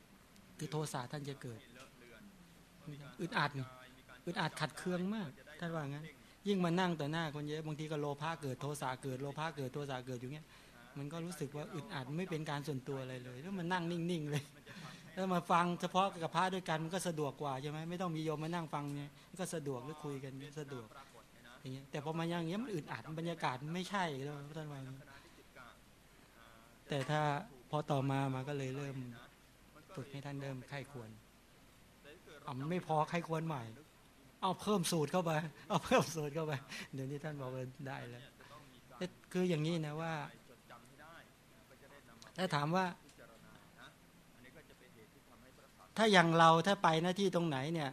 คือโทสะท่านจะเกิดเลอะเลือนอึดอัดไงอึดอัดขัดเคืองมาก ท่านว่างั้น ยิ่งมานั่งต่อหน้าคนเยอะบางทีก็โลภะเกิดโทสะเกิดโลภะเกิดโทสะเกิดอยู่เงี้ยมันก็รู้สึกว่าอึดอัดไม่เป็นการส่วนตัวอะไรเลยแล้วมันนั่งนิ่งๆเลย แล้วมาฟังเฉพาะกับพระด้วยกันมันก็สะดวกกว่าใช่ไหมไม่ต้องมีโยมมานั่งฟังเนี่ยมันก็สะดวกหรือคุยกันสะดวกอย่างเงี้ยแต่พอมาอย่างเงี้ยมันอึดอัดบรรยากาศมันไม่ใช่แล้วท่านว่าแต่ถ้าพอต่อมามาก็เลยเริ่มฝึกให้ท่านเริ่มไข้ควรแต่ถ้าเอามันไม่พอไข้ควรใหม่ เอาเพิ่มสูตรเข้าไปเอาเพิ่มสูตรเข้าไปเดี๋ยวนี้ท่านบอกว่าได้แล้วคืออย่างนี้นะว่าถ้าถามว่า ถ้าอย่างเราถ้าไปหน้าที่ตรงไหนเนี่ย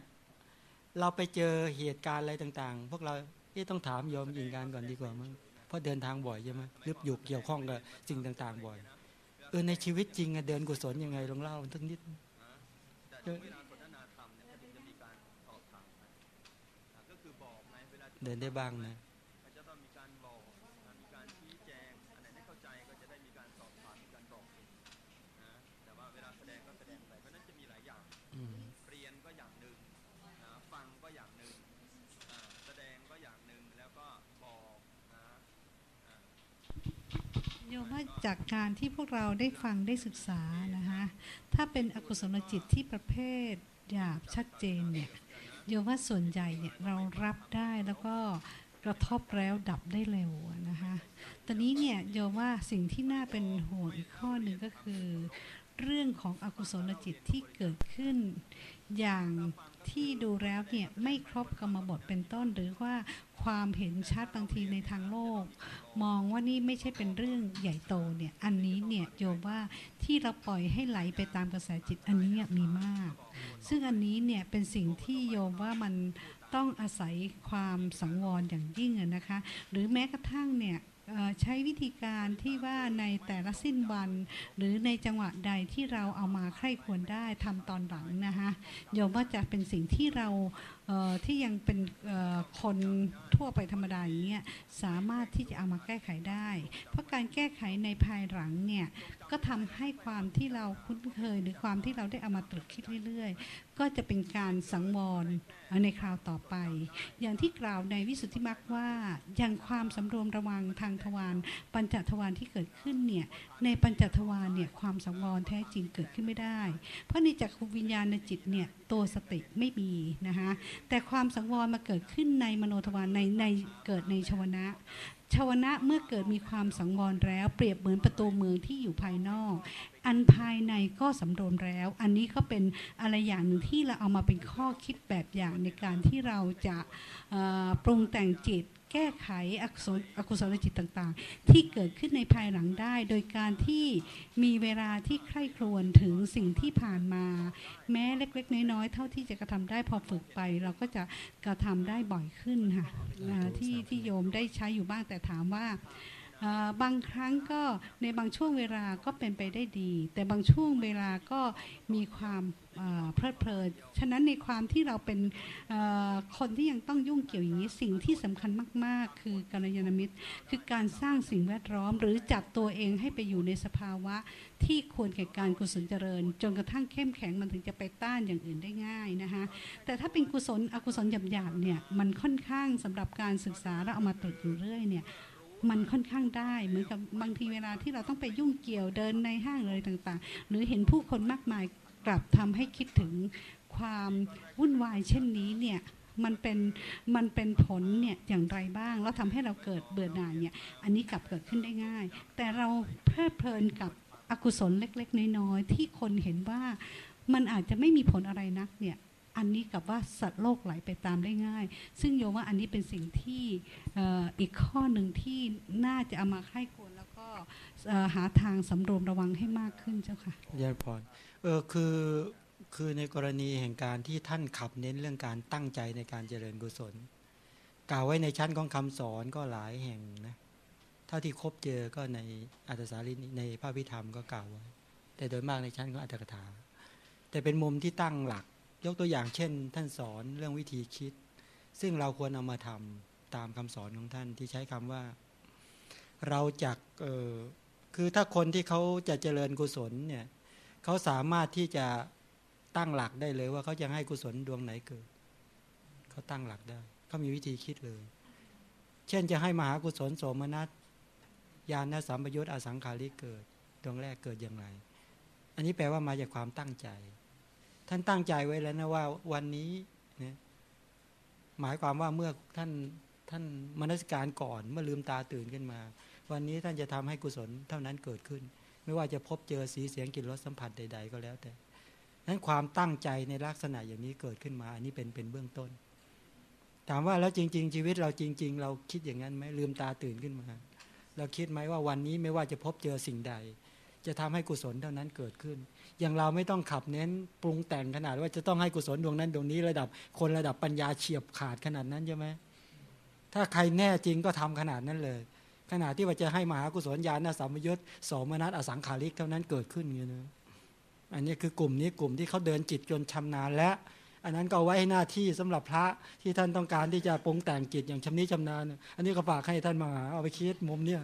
เราไปเจอเหตุการณ์อะไรต่าง ๆ พวกเราเอ๊ะต้องถามโยมยิงการก่อนดีกว่ามั้งเพราะเดินทางบ่อยใช่ไหมหรืออยู่เกี่ยวข้องกับสิ่งต่าง ๆ บ่อยเออในชีวิตจริงอะเดินกุศลยังไงลองเล่าสักนิดแต่ถึงเวลาสนทนาธรรมเนี่ยก็ถึงจะมีการสอบถามกันนะก็คือบอกไงเวลาที่เดินได้บ้างนะก็จะ โยมว่าจากการที่พวกเราได้ฟังได้ศึกษานะคะถ้าเป็นอกุศลจิตที่ประเภทหยาบชัดเจนเนี่ยโยมว่าส่วนใหญ่เนี่ยเรารับได้แล้วก็กระทบแล้วดับได้เร็วนะคะตอนนี้เนี่ยโยมว่าสิ่งที่น่าเป็นห่วงอีกข้อหนึ่งก็คือ เรื่องของอกุศลจิตที่เกิดขึ้นอย่าง ที่ดูแล้วเนี่ยไม่ครบกรรมบทเป็นต้น หรือว่าความเห็นชัดบางทีในทางโลก มองว่านี่ไม่ใช่เป็นเรื่องใหญ่โตเนี่ยอันนี้เนี่ยโยมว่าที่เราปล่อยให้ไหลไปตามกระแสจิตอันนี้เนี่ยมีมาก ซึ่งอันนี้เนี่ยเป็นสิ่งที่โยมว่ามันต้องอาศัยความสังวรอย่างยิ่งนะคะ หรือแม้กระทั่งเนี่ย ใช้วิธีการที่ว่าในแต่ละสิ้นวัน หรือในจังหวะใดที่เราเอามาใคร่ควรได้ทำตอนหลังนะคะโยมว่าจะเป็นสิ่งที่เราที่ยังเป็นคนทั่วไปธรรมดาอย่างเงี้ยสามารถที่จะเอามาแก้ไขได้ เพราะการแก้ไขในภายหลังเนี่ยก็ทำให้ความที่เราคุ้นเคย หรือความที่เราได้เอามาตรึกคิดเรื่อย ๆ ก็จะเป็นการสังวรในคราวต่อไป อย่างที่กล่าวในวิสุทธิมรรคว่าอย่างความสำรวมระวังทางทวารปัญจทวารที่เกิดขึ้นเนี่ยในปัญจทวารเนี่ยความสังวรแท้จริงเกิดขึ้นไม่ได้ เพราะในจักรวิญญาณในจิตเนี่ยตัวสติไม่มีนะคะแต่ความสังวรมาเกิดขึ้นในมโนทวารในในเกิดในชวนะชาวนะเมื่อเกิดมีความสังวรแล้ว เปรียบเหมือนประตูเมืองที่อยู่ภายนอก อันภายในก็สำรวมแล้ว อันนี้ก็เป็นอะไรอย่างหนึ่งที่เราเอามาเป็นข้อคิดแบบอย่างในการที่เราจะปรุงแต่งจิต แก้ไขอกุศลอกุศลจิตต่างๆ ที่เกิดขึ้นในภายหลังได้ โดยการที่มีเวลาที่ใคร่ครวญถึงสิ่งที่ผ่านมา แม้เล็กๆ น้อยๆ เท่าที่จะกระทำได้พอฝึกไป เราก็จะกระทำได้บ่อยขึ้นค่ะอ่าที่ที่โยมได้ใช้อยู่บ้างแต่ถามว่าอ่า บางครั้งก็ในบางช่วงเวลาก็เป็นไปได้ดี แต่บางช่วงเวลาก็มีความเพลิดเพลิน ฉะนั้นในความที่เราเป็นคนที่ยังต้องยุ่งเกี่ยวอย่างนี้ สิ่งที่สำคัญมาก ๆ คือกัลยาณมิตร คือการสร้างสิ่งแวดล้อม หรือจัดตัวเองให้ไปอยู่ในสภาวะที่ควรแก่การกุศลเจริญ จนกระทั่งเข้มแข็งมันถึงจะไปต้านอย่างอื่นได้ง่ายนะคะแต่ถ้าเป็นกุศลอกุศลหยาบๆเนี่ยมันค่อนข้างสำหรับการศึกษาแล้วเอามาตรึกอยู่เรื่อยเนี่ย มันค่อนข้างได้ เหมือนกับบางทีเวลาที่เราต้องไปยุ่งเกี่ยวเดินในห้างอะไรต่าง ๆ หรือเห็นผู้คนมากมายกลับทำให้คิดถึงความวุ่นวายเช่นนี้เนี่ยมันเป็นมันเป็นผลเนี่ยอย่างไรบ้าง แล้วทำให้เราเกิดเบื่อหน่ายเนี่ยอันนี้กลับเกิดขึ้นได้ง่าย แต่เราเพลิดเพลินกับอกุศลเล็ก ๆ น้อยๆที่คนเห็นว่ามันอาจจะไม่มีผลอะไรนักเนี่ย อันนี้กับว่าสัตว์โลกไหลไปตามได้ง่าย ซึ่งโยมว่าอันนี้เป็นสิ่งที่อ,อีกข้อหนึ่งที่น่าจะเอามาใคร่ควรแล้วก็หาทางสำรวมระวังให้มากขึ้นเจ้าค่ะยายพรเออคือคือในกรณีแห่งการที่ท่านขับเน้นเรื่องการตั้งใจในการเจริญกุศล กล่าวไว้ในชั้นของคำสอนก็หลายแห่งนะเท่าที่คบเจอก็ในอัตสารีในพระพิธรรมก็กล่าวไว้แต่โดยมากในชั้นของอัตถกถาแต่เป็นมุมที่ตั้งหลัก ยกตัวอย่างเช่น ท่านสอนเรื่องวิธีคิด ซึ่งเราควรเอามาทำตามคำสอนของท่านที่ใช้คำว่า เราจักคือถ้าคนที่เขาจะเจริญกุศลเนี่ยเขาสามารถที่จะตั้งหลักได้เลยว่าเขาจะให้กุศลดวงไหนเกิดเขาตั้งหลักได้เขามีวิธีคิดเลย เช่นจะให้มหากุศลโสมนัสญาณสัมปยุตอสังขาริเกิดดวงแรกเกิดอย่างไร อันนี้แปลว่ามาจากความตั้งใจ ท่านตั้งใจไว้แล้วนะว่าวันนี้นะหมายความว่าเมื่อท่านท่านมนสิการก่อนเมื่อลืมตาตื่นขึ้นมา วันนี้ท่านจะทำให้กุศลเท่านั้นเกิดขึ้น ไม่ว่าจะพบเจอสีเสียงกลิ่นรสสัมผัสใด ๆ ก็แล้วแต่นั้นความตั้งใจในลักษณะอย่างนี้เกิดขึ้นมา อันนี้เป็นเป็นเบื้องต้น ถามว่าแล้วจริง ๆ ชีวิตเราจริง ๆ เราคิดอย่างนั้นไหมลืมตาตื่นขึ้นมา เราคิดไหมว่าวันนี้ไม่ว่าจะพบเจอสิ่งใด จะทำให้กุศลเท่านั้นเกิดขึ้น อย่างเราไม่ต้องขับเน้นปรุงแต่งขนาดว่าจะต้องให้กุศลดวงนั้นดวงนี้ระดับคนระดับปัญญาเฉียบขาดขนาดนั้นใช่ไหมถ้าใครแน่จริงก็ทำขนาดนั้นเลย ขนาดที่ว่าจะให้มหากุศลญาณสัมยุตสมนัตอสังขาริกเท่านั้นเกิดขึ้นเงี้ยนะอันนี้คือกลุ่มนี้กลุ่มที่เขาเดินจิตจนชำนาญและอันนั้นก็ไว้ให้หน้าที่สำหรับพระที่ท่านต้องการที่จะปรุงแต่งจิตอย่างชำนิชำนาญ อันนี้ก็ฝากให้ท่านมาหาเอาไปคิดมุมเนี่ย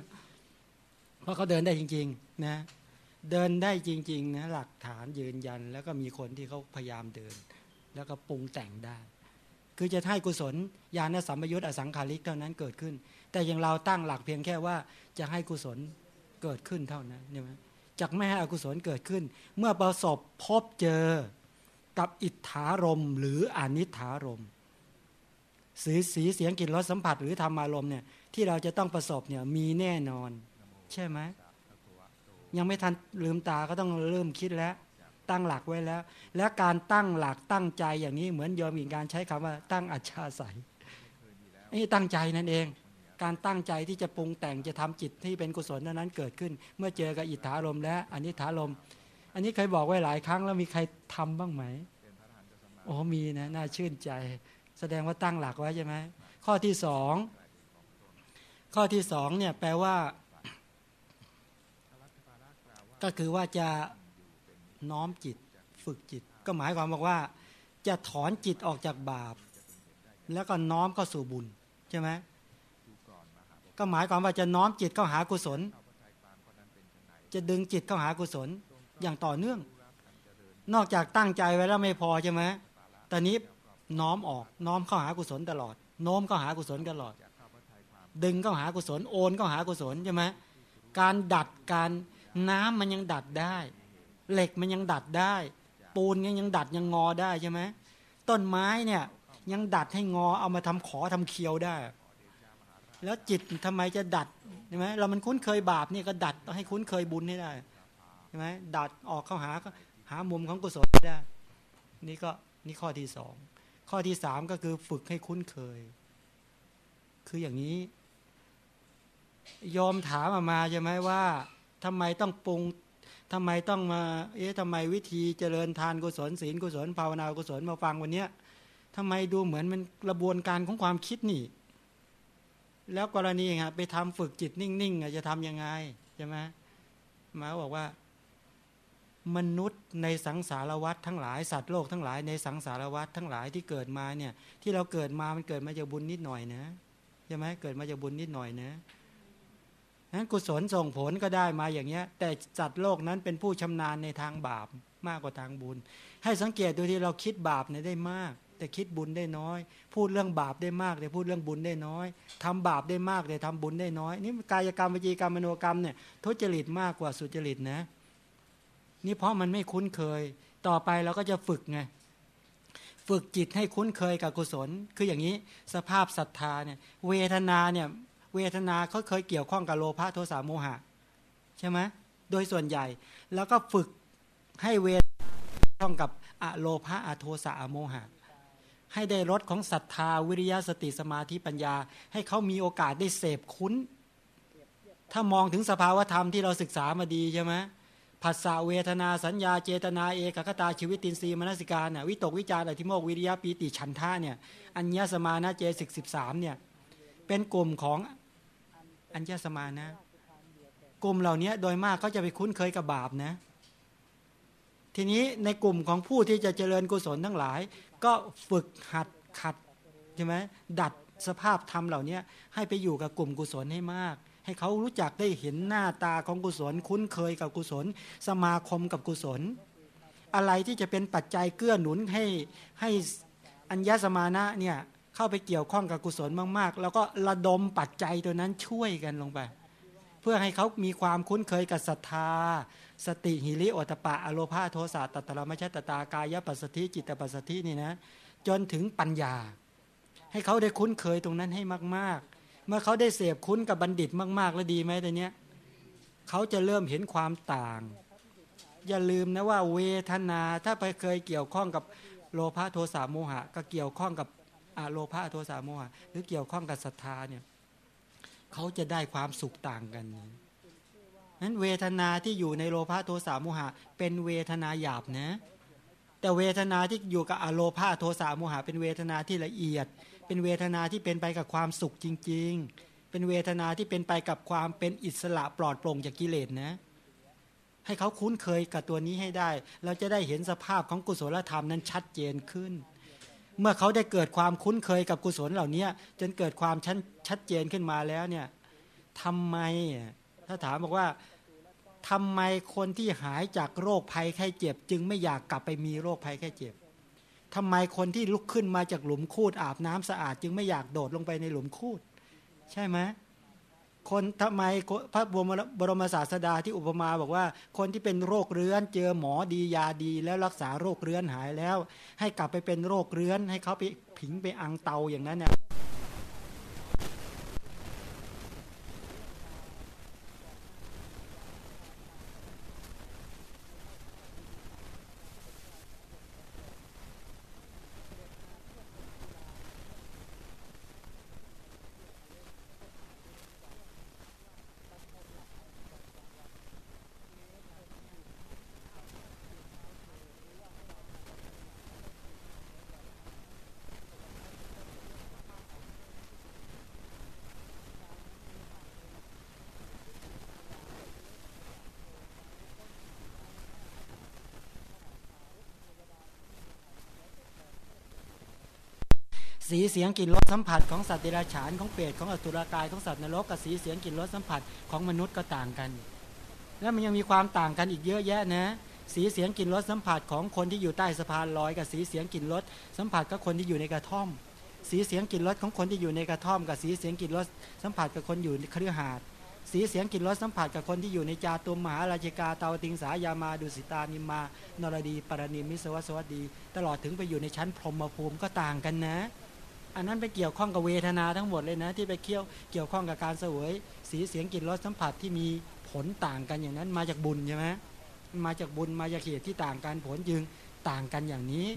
เพราะเขาเดินได้จริง ๆ นะ เดินได้จริงๆนะหลักฐานยืนยัน แล้วก็มีคนที่เขาพยายามเดิน แล้วก็ปรุงแต่งได้ คือจะให้กุศลญาณสัมปยุตอสังขาริกเท่านั้นเกิดขึ้น แต่อย่างเราตั้งหลักเพียงแค่ว่าจะให้กุศลเกิดขึ้นเท่านั้นใช่ไหมจากไม่ให้อกุศลเกิดขึ้น เมื่อประสบพบเจอกับอิทธารมหรืออนิธารมสีสีเสียงกลิ่นรสสัมผัสหรือธรรมารมเนี่ยที่เราจะต้องประสบเนี่ยมีแน่นอน ใช่ไหม ยังไม่ทันลืมตาก็ต้องเริ่มคิดแล้ว ตั้งหลักไว้แล้ว และการตั้งหลักตั้งใจอย่างนี้เหมือนยอมมีการใช้คำว่า ตั้งอัจฉาใสนี่ตั้งใจนั่นเอง การตั้งใจที่จะปรุงแต่งจะทำจิตที่เป็นกุศลนั้นเกิดขึ้น เมื่อเจอกับอิทธารมและอนิธารมอันนี้เคยบอกไว้หลายครั้งแล้วมีใครทำบ้างไหมโอ้มีนะน่าชื่นใจ แสดงว่าตั้งหลักไว้ใช่ไหมข้อที่สองข้อที่สองเนี่ยแปลว่า ก็คือว่าจะน้อมจิตฝึกจิต ก็หมายความบอกว่า จะถอนจิตออกจากบาป แล้วก็น้อมเข้าสู่บุญใช่ไหมก็หมายความว่าจะน้อมจิตเข้าหากุศล จะดึงจิตเข้าหากุศลอย่างต่อเนื่อง นอกจากตั้งใจไว้แล้วไม่พอใช่ไหมตอนนี้น้อมออกน้อมเข้าหากุศลตลอด โน้มเข้าหากุศลตลอด ดึงเข้าหากุศลโอนเข้าหากุศลใช่ไหมการดัดการ น้ำมันยังดัดได้ เหล็กมันยังดัดได้ ปูนยังยังดัดยังงอได้ใช่ไหมต้นไม้เนี่ยยังดัดให้งอเอามาทำขอทำเคียวได้ แล้วจิตทำไมจะดัดใช่ไหมเรามันคุ้นเคยบาปนี่ก็ดัดต้องให้คุ้นเคยบุญให้ได้ใช่ไหมดัดออกเข้าหาหามุมของกุศลได้ นี่ก็นี่ข้อที่สองข้อที่สามก็คือฝึกให้คุ้นเคย คืออย่างนี้ ยอมถามมาใช่ไหมว่า ทำไมต้องปรุงทำไมต้องมา เอ๊ะทำไมวิธีเจริญทานกุศลศีลกุศลภาวนากุศลมาฟังวันเนี้ยทำไมดูเหมือนมันกระบวนการของความคิดนี่ แล้วกรณีฮะไปทำฝึกจิตนิ่งๆจะทำยังไงใช่ไหมมาบอกว่า มนุษย์ในสังสารวัฏทั้งหลายสัตว์โลกทั้งหลายในสังสารวัฏทั้งหลายที่เกิดมาเนี่ย ที่เราเกิดมามันเกิดมาจากบุญนิดหน่อยนะใช่ไหมเกิดมาจากบุญนิดหน่อยนะ นั้นกุศลส่งผลก็ได้มาอย่างเงี้ย แต่จัดโลกนั้นเป็นผู้ชำนาญในทางบาปมากกว่าทางบุญ ให้สังเกตดูที่เราคิดบาปเนี่ยได้มาก แต่คิดบุญได้น้อย พูดเรื่องบาปได้มาก แต่พูดเรื่องบุญได้น้อยทำบาปได้มากแต่ทำบุญได้น้อย นี่กายกรรมวิจีกรรมมโนกรรมเนี่ยทุจริตมากกว่าสุจริตนะ นี่เพราะมันไม่คุ้นเคย ต่อไปเราก็จะฝึกไงฝึกจิตให้คุ้นเคยกับกุศล คืออย่างนี้สภาพศรัทธาเนี่ยเวทนาเนี่ย เวทนาเขาเคยเกี่ยวข้องกับโลภะโทสะโมหะ ใช่ไหมโดยส่วนใหญ่ แล้วก็ฝึกให้เวทข้องกับอโลภะอะโทสะอะโมหะ ให้ได้รสของศรัทธาวิริยะสติสมาธิปัญญา ให้เขามีโอกาสได้เสพคุ้น ถ้ามองถึงสภาวธรรมที่เราศึกษามาดีใช่ไหมผัสสะเวทนาสัญญาเจตนาเอกคตาชีวิตินทรีย์มนสิการน่ะวิตกวิจารอธิโมกวิริยะปีติฉันทะเนี่ยอัญญสมานะเจสิกสิบสามเนี่ยเป็นกลุ่มของ อัญญสมานะ กลุ่มเหล่านี้โดยมากเขาจะไปคุ้นเคยกับบาปนะ ทีนี้ในกลุ่มของผู้ที่จะเจริญกุศลทั้งหลาย ก็ฝึกหัดขัดใช่ไหมดัดสภาพธรรมเหล่านี้ให้ไปอยู่กับกลุ่มกุศลให้มาก ให้เขารู้จักได้เห็นหน้าตาของกุศล คุ้นเคยกับกุศล สมาคมกับกุศล อะไรที่จะเป็นปัจจัยเกื้อหนุนให้ให้อัญญสมานะเนี่ย เข้าไปเกี่ยวข้องกับกุศลมากๆ แล้วก็ระดมปัจจัยตัวนั้นช่วยกันลงไป เพื่อให้เขามีความคุ้นเคยกับศรัทธา สติหิริโอตปะอโลภาโทสะตัตตรมชตตากายปัสสธิจิตตปัสสธินี่นะจนถึงปัญญา ให้เขาได้คุ้นเคยตรงนั้นให้มาก ๆ เมื่อเขาได้เสพคุ้นกับบัณฑิตมาก ๆ แล้วดีไหมแต่เนี้ยเขาจะเริ่มเห็นความต่าง อย่าลืมนะว่าเวทนาถ้าไปเคยเกี่ยวข้องกับโลภะโทสะโมหะ ก็เกี่ยวข้องกับ อะโลภะโทสะโมหะหรือเกี่ยวข้องกับศรัทธาเนี่ยเขาจะได้ความสุขต่างกันนั้นเวทนาที่อยู่ในโลภะโทสะโมหะ เป็นเวทนาหยาบนะ แต่เวทนาที่อยู่กับอโลภาโทสะโมหะ เป็นเวทนาที่ละเอียด เป็นเวทนาที่เป็นไปกับความสุขจริง ๆ เป็นเวทนาที่เป็นไปกับความเป็นอิสระปลอดโปร่งจากกิเลสนะ ให้เขาคุ้นเคยกับตัวนี้ให้ได้ เราจะได้เห็นสภาพของกุศลธรรมนั้นชัดเจนขึ้น เมื่อเขาได้เกิดความคุ้นเคยกับกุศลเหล่านี้จนเกิดความชัดชัดเจนขึ้นมาแล้วเนี่ยทำไมถ้าถามบอกว่าทำไมคนที่หายจากโรคภัยไข้เจ็บ จึงไม่อยากกลับไปมีโรคภัยไข้เจ็บทำไมคนที่ลุกขึ้นมาจากหลุมคูดอาบน้ำสะอาด จึงไม่อยากโดดลงไปในหลุมคูด ใช่ไหม คนทำไมพระบรมบรมศาสดาที่อุปมาบอกว่า คนที่เป็นโรคเรื้อน เจอหมอดียาดีแล้วรักษาโรคเรื้อนหายแล้ว ให้กลับไปเป็นโรคเรื้อน ให้เขาไปผิงไปอังเตาอย่างนั้นเนี่ย สีเสียงกลิ่นรสสัมผัสของสัตว์เดรัจฉานของเปรตของอสุรกายของสัตว์นรกกับสีเสียงกลิ่นรสสัมผัสของมนุษย์ก็ต่างกัน แล้วมันยังมีความต่างกันอีกเยอะแยะนะ สีเสียงกลิ่นรสสัมผัสของคนที่อยู่ใต้สะพานลอยกับสีเสียงกลิ่นรสสัมผัสกับคนที่อยู่ในกระท่อม สีเสียงกลิ่นรสของคนที่อยู่ในกระท่อม กับสีเสียงกลิ่นรสสัมผัสกับคนอยู่ในเครือหาดสีเสียงกลิ่นรสสัมผัสกับคนที่อยู่ในจาตุมมหาราชิกาเตาติงสายามาดุสิตานิมานรดีปารณิมิสวัสวัสดี ตลอดถึงไปอยู่ในชั้นพรหมภูมิก็ต่างกันนะ อันนั้นไปเกี่ยวข้องกับเวทนาทั้งหมดเลยนะ ที่ไปเกี่ยวเกี่ยวข้องกับการเสวยสีเสียงกลิ่นรสสัมผัสที่มีผลต่างกันอย่างนั้นมาจากบุญใช่ไหมมาจากบุญมาจากเหตุที่ต่างกันผลจึงต่างกันอย่างนี้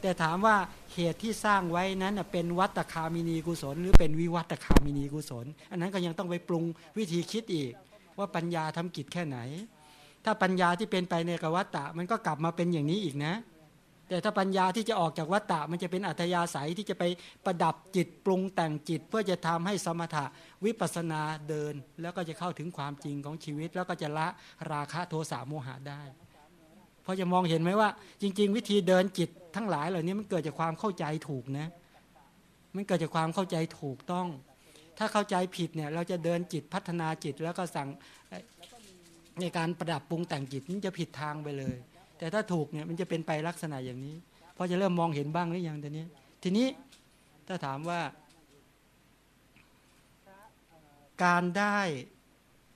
แต่ถามว่าเหตุที่สร้างไว้นั้นเป็นวัตคามินีกุศล หรือเป็นวิวัตคามินีกุศล อันนั้นก็ยังต้องไปปรุงวิธีคิดอีก ว่าปัญญาทำกิจแค่ไหน ถ้าปัญญาที่เป็นไปในกวัตตะมันก็กลับมาเป็นอย่างนี้อีกนะ แต่ถ้าปัญญาที่จะออกจากวัฏฏะมันจะเป็นอัธยาศัยที่จะไปประดับจิตปรุงแต่งจิต เพื่อจะทำให้สมถะวิปัสสนาเดิน แล้วก็จะเข้าถึงความจริงของชีวิต แล้วก็จะละราคะโทสะโมหะได้ เพราะจะมองเห็นไหมว่า จริง ๆ วิธีเดินจิตทั้งหลายเหล่านี้มันเกิดจากความเข้าใจถูกนะมันเกิดจากความเข้าใจถูกต้อง ถ้าเข้าใจผิดเนี่ยเราจะเดินจิตพัฒนาจิตแล้วก็สั่งในการประดับปรุงแต่งจิตมันจะผิดทางไปเลย แต่ถ้าถูกเนี่ยมันจะเป็นไปลักษณะอย่างนี้พอจะเริ่มมองเห็นบ้างหรือยังตอนนี้ ทีนี้ถ้าถามว่า การได้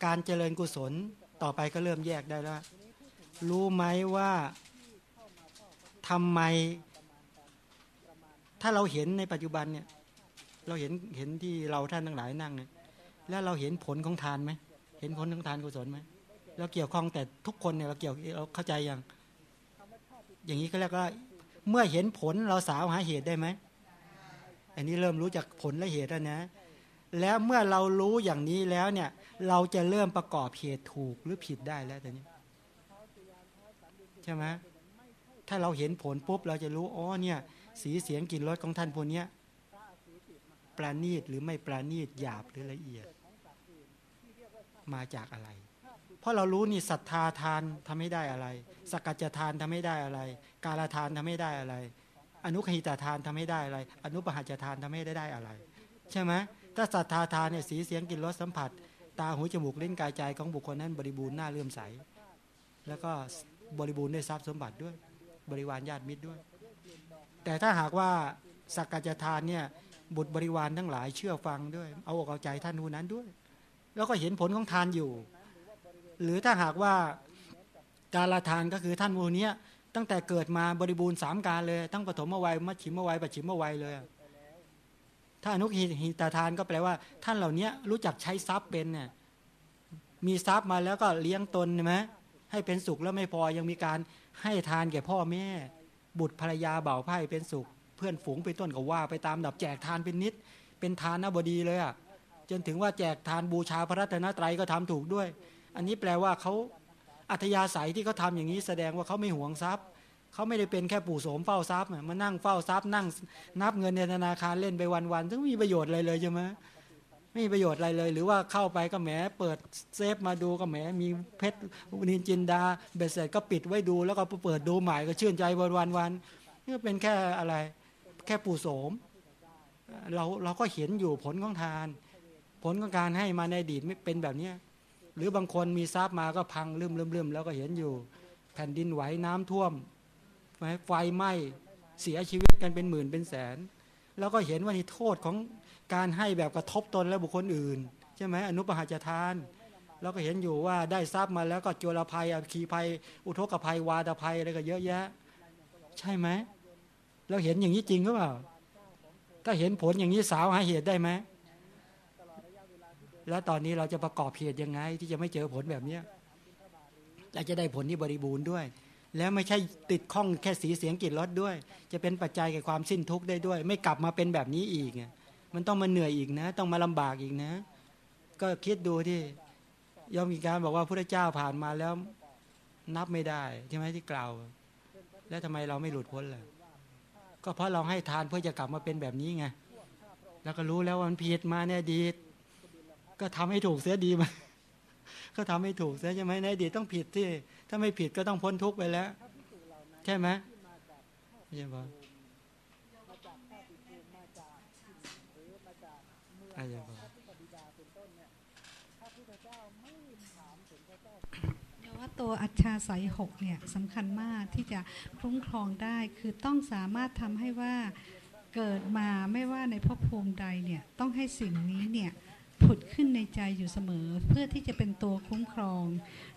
การเจริญกุศลต่อไปก็เริ่มแยกได้แล้วรู้ไหมว่าทำไม ถ้าเราเห็นในปัจจุบันเนี่ย เราเห็นเห็นที่เราท่านทั้งหลายนั่งเนี่ยแล้วเราเห็นผลของทานไหมเห็นผลของทานกุศลไหมเราเกี่ยวข้องแต่ทุกคนเนี่ยเราเกี่ยวเราเข้าใจยัง อย่างนี้ก็เรียกว่าเมื่อเห็นผลเราสาวหาเหตุได้ไหม อันนี้เริ่มรู้จักผลและเหตุแล้วนะ แล้วเมื่อเรารู้อย่างนี้แล้วเนี่ย เราจะเริ่มประกอบเหตุถูกหรือผิดได้แล้วแต่นี้ใช่ไหมถ้าเราเห็นผลปุ๊บเราจะรู้อ๋อเนี่ยสีเสียงกลิ่นรสของท่านพวกนี้ยปราณีตหรือไม่ปราณีตหยาบหรือละเอียด มาจากอะไร เพราะเรารู้นี่ศรัทธาทานทำให้ได้อะไร สกกัจจทานทำให้ได้อะไร กาลทานทำให้ได้อะไร อนุขหิตาทานทำให้ได้อะไร อนุปหาจทานทำให้ได้ได้อะไร ใช่ไหมถ้าศรัทธาทานเนี่ยสีเสียงกลิ่นรสสัมผัส ตาหูจมูกเล่นกายใจของบุคคลนั้นบริบูรณ์น่าเลื่อมใส แล้วก็บริบูรณ์ด้วยทรัพย์สมบัติด้วย บริวารญาติมิตรด้วย แต่ถ้าหากว่าสักกัจทานเนี่ยบุตรบริวารทั้งหลายเชื่อฟังด้วย เอาอกเอาใจท่านผู้นั้นด้วย แล้วก็เห็นผลของทานอยู่ หรือถ้าหากว่าการละทานก็คือท่านโมเนี้ยตั้งแต่เกิดมาบริบูรณ์สามการเลย ตั้งปฐมวัยมัชชิมวัยปัจฉิมวัยเลย ถ้าอนุหิตาทานก็แปลว่า ท่านเหล่านี้รู้จักใช้ทรัพย์เป็นเนี่ยมีทรัพย์มาแล้วก็เลี้ยงตนใช่ไหมให้เป็นสุขแล้วไม่พอยังมีการให้ทานแก่พ่อแม่ บุตรภรรยาเบ่าวไพ่เป็นสุข เพื่อนฝูงเป็นต้นก็ว่า ไปตามดับแจกทานเป็นนิด เป็นทานนบดีเลยอะ่ะจนถึงว่าแจกทานบูชาพระรัตนตรัยก็ทำถูกด้วย อันนี้แปลว่าเขาอัธยาศัยที่เขาทาอย่างนี้แสดงว่าเขาไม่หวงทรัพย์เขาไม่ได้เป็นแค่ปู่โสมเฝ้าทรัพย์มานั่งเฝ้าทรัพย์นั่งนับเงินในธนาคารเล่นไปวันๆซึ่งไม่มีประโยชน์อะไรเลยใช่ไหมไม่มีประโยชน์อะไรเลย หรือว่าเข้าไปก็แหมเปิดเซฟมาดูก็แหมมีเพชรนินจินดาเบ็ดเสร็จก็ปิดไว้ดู แล้วก็เปิดดูใหม่ก็ชื่นใจวันวันวันนี่ก็เป็นแค่อะไร แค่ปู่โสม เราเราก็เห็นอยู่ผลของทาน ผลของการให้มาในอดีตไม่เป็นแบบเนี้ย หรือบางคนมีทรัพย์มาก็พังลืมลืมลืมแล้วก็เห็นอยู่ แผ่นดินไหวน้ำท่วมไฟไหม้เสียชีวิตกันเป็นหมื่นเป็นแสน แล้วก็เห็นว่านี่โทษของการให้แบบกระทบตนและบุคคลอื่น ใช่ไหมอนุปหาจทานแล้วก็เห็นอยู่ว่าได้ทรัพย์มาแล้วก็โจรภัยอคีภัย อุทกภัย วาตภัยอะไรก็เยอะแยะ ใช่ไหมเราเห็นอย่างนี้จริงหรือเปล่าถ้าเห็นผลอย่างนี้สาวหาเหตุได้ไหม แล้วตอนนี้เราจะประกอบเหตุยังไง ที่จะไม่เจอผลแบบเนี้ยเราจะได้ผลที่บริบูรณ์ด้วย แล้วไม่ใช่ติดข้องแค่สีเสียงกลิ่นรสด้วย จะเป็นปัจจัยแก่ความสิ้นทุกข์ได้ด้วย ไม่กลับมาเป็นแบบนี้อีกมันต้องมาเหนื่อยอีกนะ ต้องมาลำบากอีกนะ ก็คิดดูที่ยอมมีการบอกว่าพระเจ้าผ่านมาแล้ว นับไม่ได้ใช่ไหมที่กล่าว แล้วทำไมเราไม่หลุดพ้นล่ะก็เพราะเราให้ทานเพื่อจะกลับมาเป็นแบบนี้ไงแล้วก็รู้แล้วว่ามันผิดมาในอดี ก็ทำให้ถูกเสียดีมาก็ทำให้ถูกเสียใช่ไหมในอดีตต้องผิดที่ ถ้าไม่ผิดก็ต้องพ้นทุกข์ไปแล้ว ใช่ไหมใช่ปะอาจจะบว่าตัวอัจฉาสายหกเนี่ยสำคัญมากที่จะคุ้มครองได้คือต้องสามารถทำให้ว่าเกิดมาไม่ว่าในภพภูมิใดเนี่ยต้องให้สิ่งนี้เนี่ย ผุดขึ้นในใจอยู่เสมอ เพื่อที่จะเป็นตัวคุ้มครอง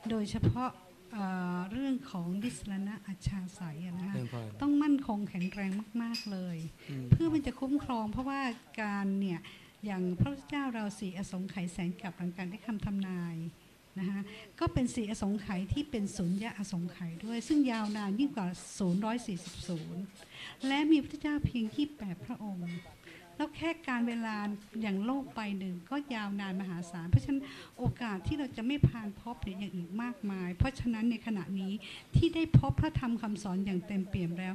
โดยเฉพาะเอ่อเรื่องของดิสรณะอัจฉาสายอะนะคะเรื่องพอต้องมั่นคงแข็งแรงมาก ๆเลยอืมเพื่อมันจะคุ้มครองเพราะว่าการเนี่ยอย่างพระพุทธเจ้าเราสี่อสงไขยแสนกับหลังการได้คำทำนายนะคะก็เป็นสี่อสงไขยที่เป็นศูนย์ยะอสงไขยด้วย ซึ่งยาวนานยิ่งกว่าศูนย์ร้อยสี่สิบศูนย์และมีพระพุทธเจ้าเพียงที่แปดพระองค์ แล้วแค่การเวลาอย่างโลกไปหนึ่งก็ยาวนานมหาศาล เพราะฉะนั้นโอกาสที่เราจะไม่ผ่านพบเนี่ยอย่างอีกมากมาย เพราะฉะนั้นในขณะนี้ที่ได้พบพระธรรมคำสอนอย่างเต็มเปี่ยมแล้ว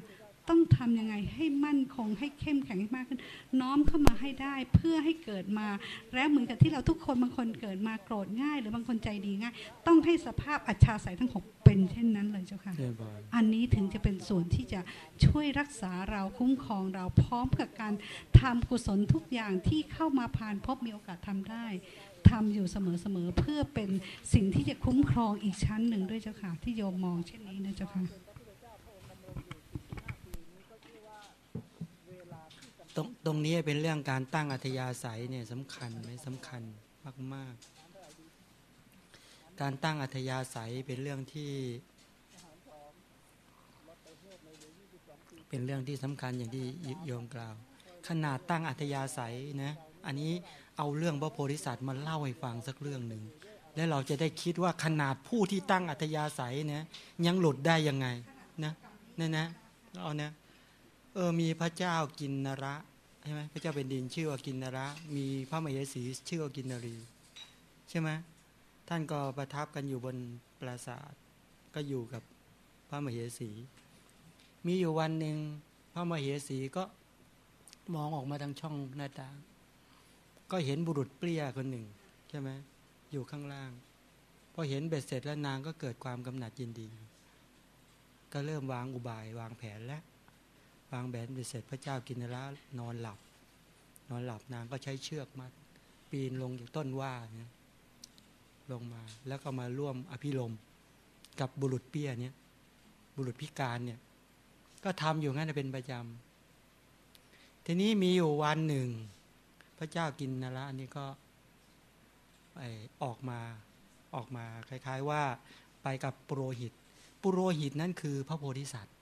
ต้องทำยังไงให้มั่นคงให้เข้มแข็งให้มากขึ้น น้อมเข้ามาให้ได้เพื่อให้เกิดมา แล้วเหมือนกับที่เราทุกคนบางคนเกิดมาโกรธง่าย หรือบางคนใจดีง่าย ต้องให้สภาพอัจฉาสายทั้งหกเป็นเช่นนั้นเลยเจ้าค่ะเรื่องพออันนี้ถึงจะเป็นส่วนที่จะช่วยรักษาเราคุ้มครองเราพร้อมกับการทำกุศลทุกอย่างที่เข้ามาผ่านพบมีโอกาสทำได้ทำอยู่เสมอๆเพื่อเป็นสิ่งที่จะคุ้มครองอีกชั้นหนึ่งด้วยเจ้าค่ะที่โยมมองเช่นนี้นะเจ้าค่ะ ตรงตรงนี้เป็นเรื่องการตั้งอัธยาศัยเนี่ยสำคัญไหมสำคัญมากมากๆการตั้งอัธยาศัยเป็นเรื่องที่ เป็นเรื่องที่สำคัญอย่างที่โยมกล่าว ขนาดตั้งอัธยาศัยนะอันนี้เอาเรื่องพระโพธิสัตว์มาเล่าให้ฟังสักเรื่องหนึ่งแล้วเราจะได้คิดว่าขนาดผู้ที่ตั้งอัธยาศัยนะยังหลุดได้ยังไงนะนะนะเอานะ เออมีพระเจ้ากินนระใช่ไหมพระเจ้าเป็นดินชื่อว่ากินนระ มีพระมเหสีชื่อว่ากินนรี ใช่ไหมท่านก็ประทับกันอยู่บนปราสาทก็อยู่กับพระมเหสี มีอยู่วันหนึ่งพระมเหสีก็มองออกมาทางช่องหน้าต่าง ก็เห็นบุรุษเปรี้ยคนหนึ่ง ใช่ไหมอยู่ข้างล่างพอเห็นเบ็ดเสร็จแล้วนางก็เกิดความกำหนัดยินดี ก็เริ่มวางอุบายวางแผนแล้ว วางแผนเสร็จพระเจ้ากินแล้วนอนหลับ นอนหลับนางก็ใช้เชือกมัด ปีนลงจากต้นว่าเนี่ยลงมาแล้วก็มาร่วมอภิรมกับบุรุษเปี้ยเนี่ยบุรุษพิการเนี่ย ก็ทำอยู่งั้นเป็นประจำทีนี้มีอยู่วันหนึ่ง พระเจ้ากินนละนี่ก็ไอออกมาออกมาคล้าย ๆว่าไปกับปุโรหิต ปุโรหิตนั่นคือพระโพธิสัตว์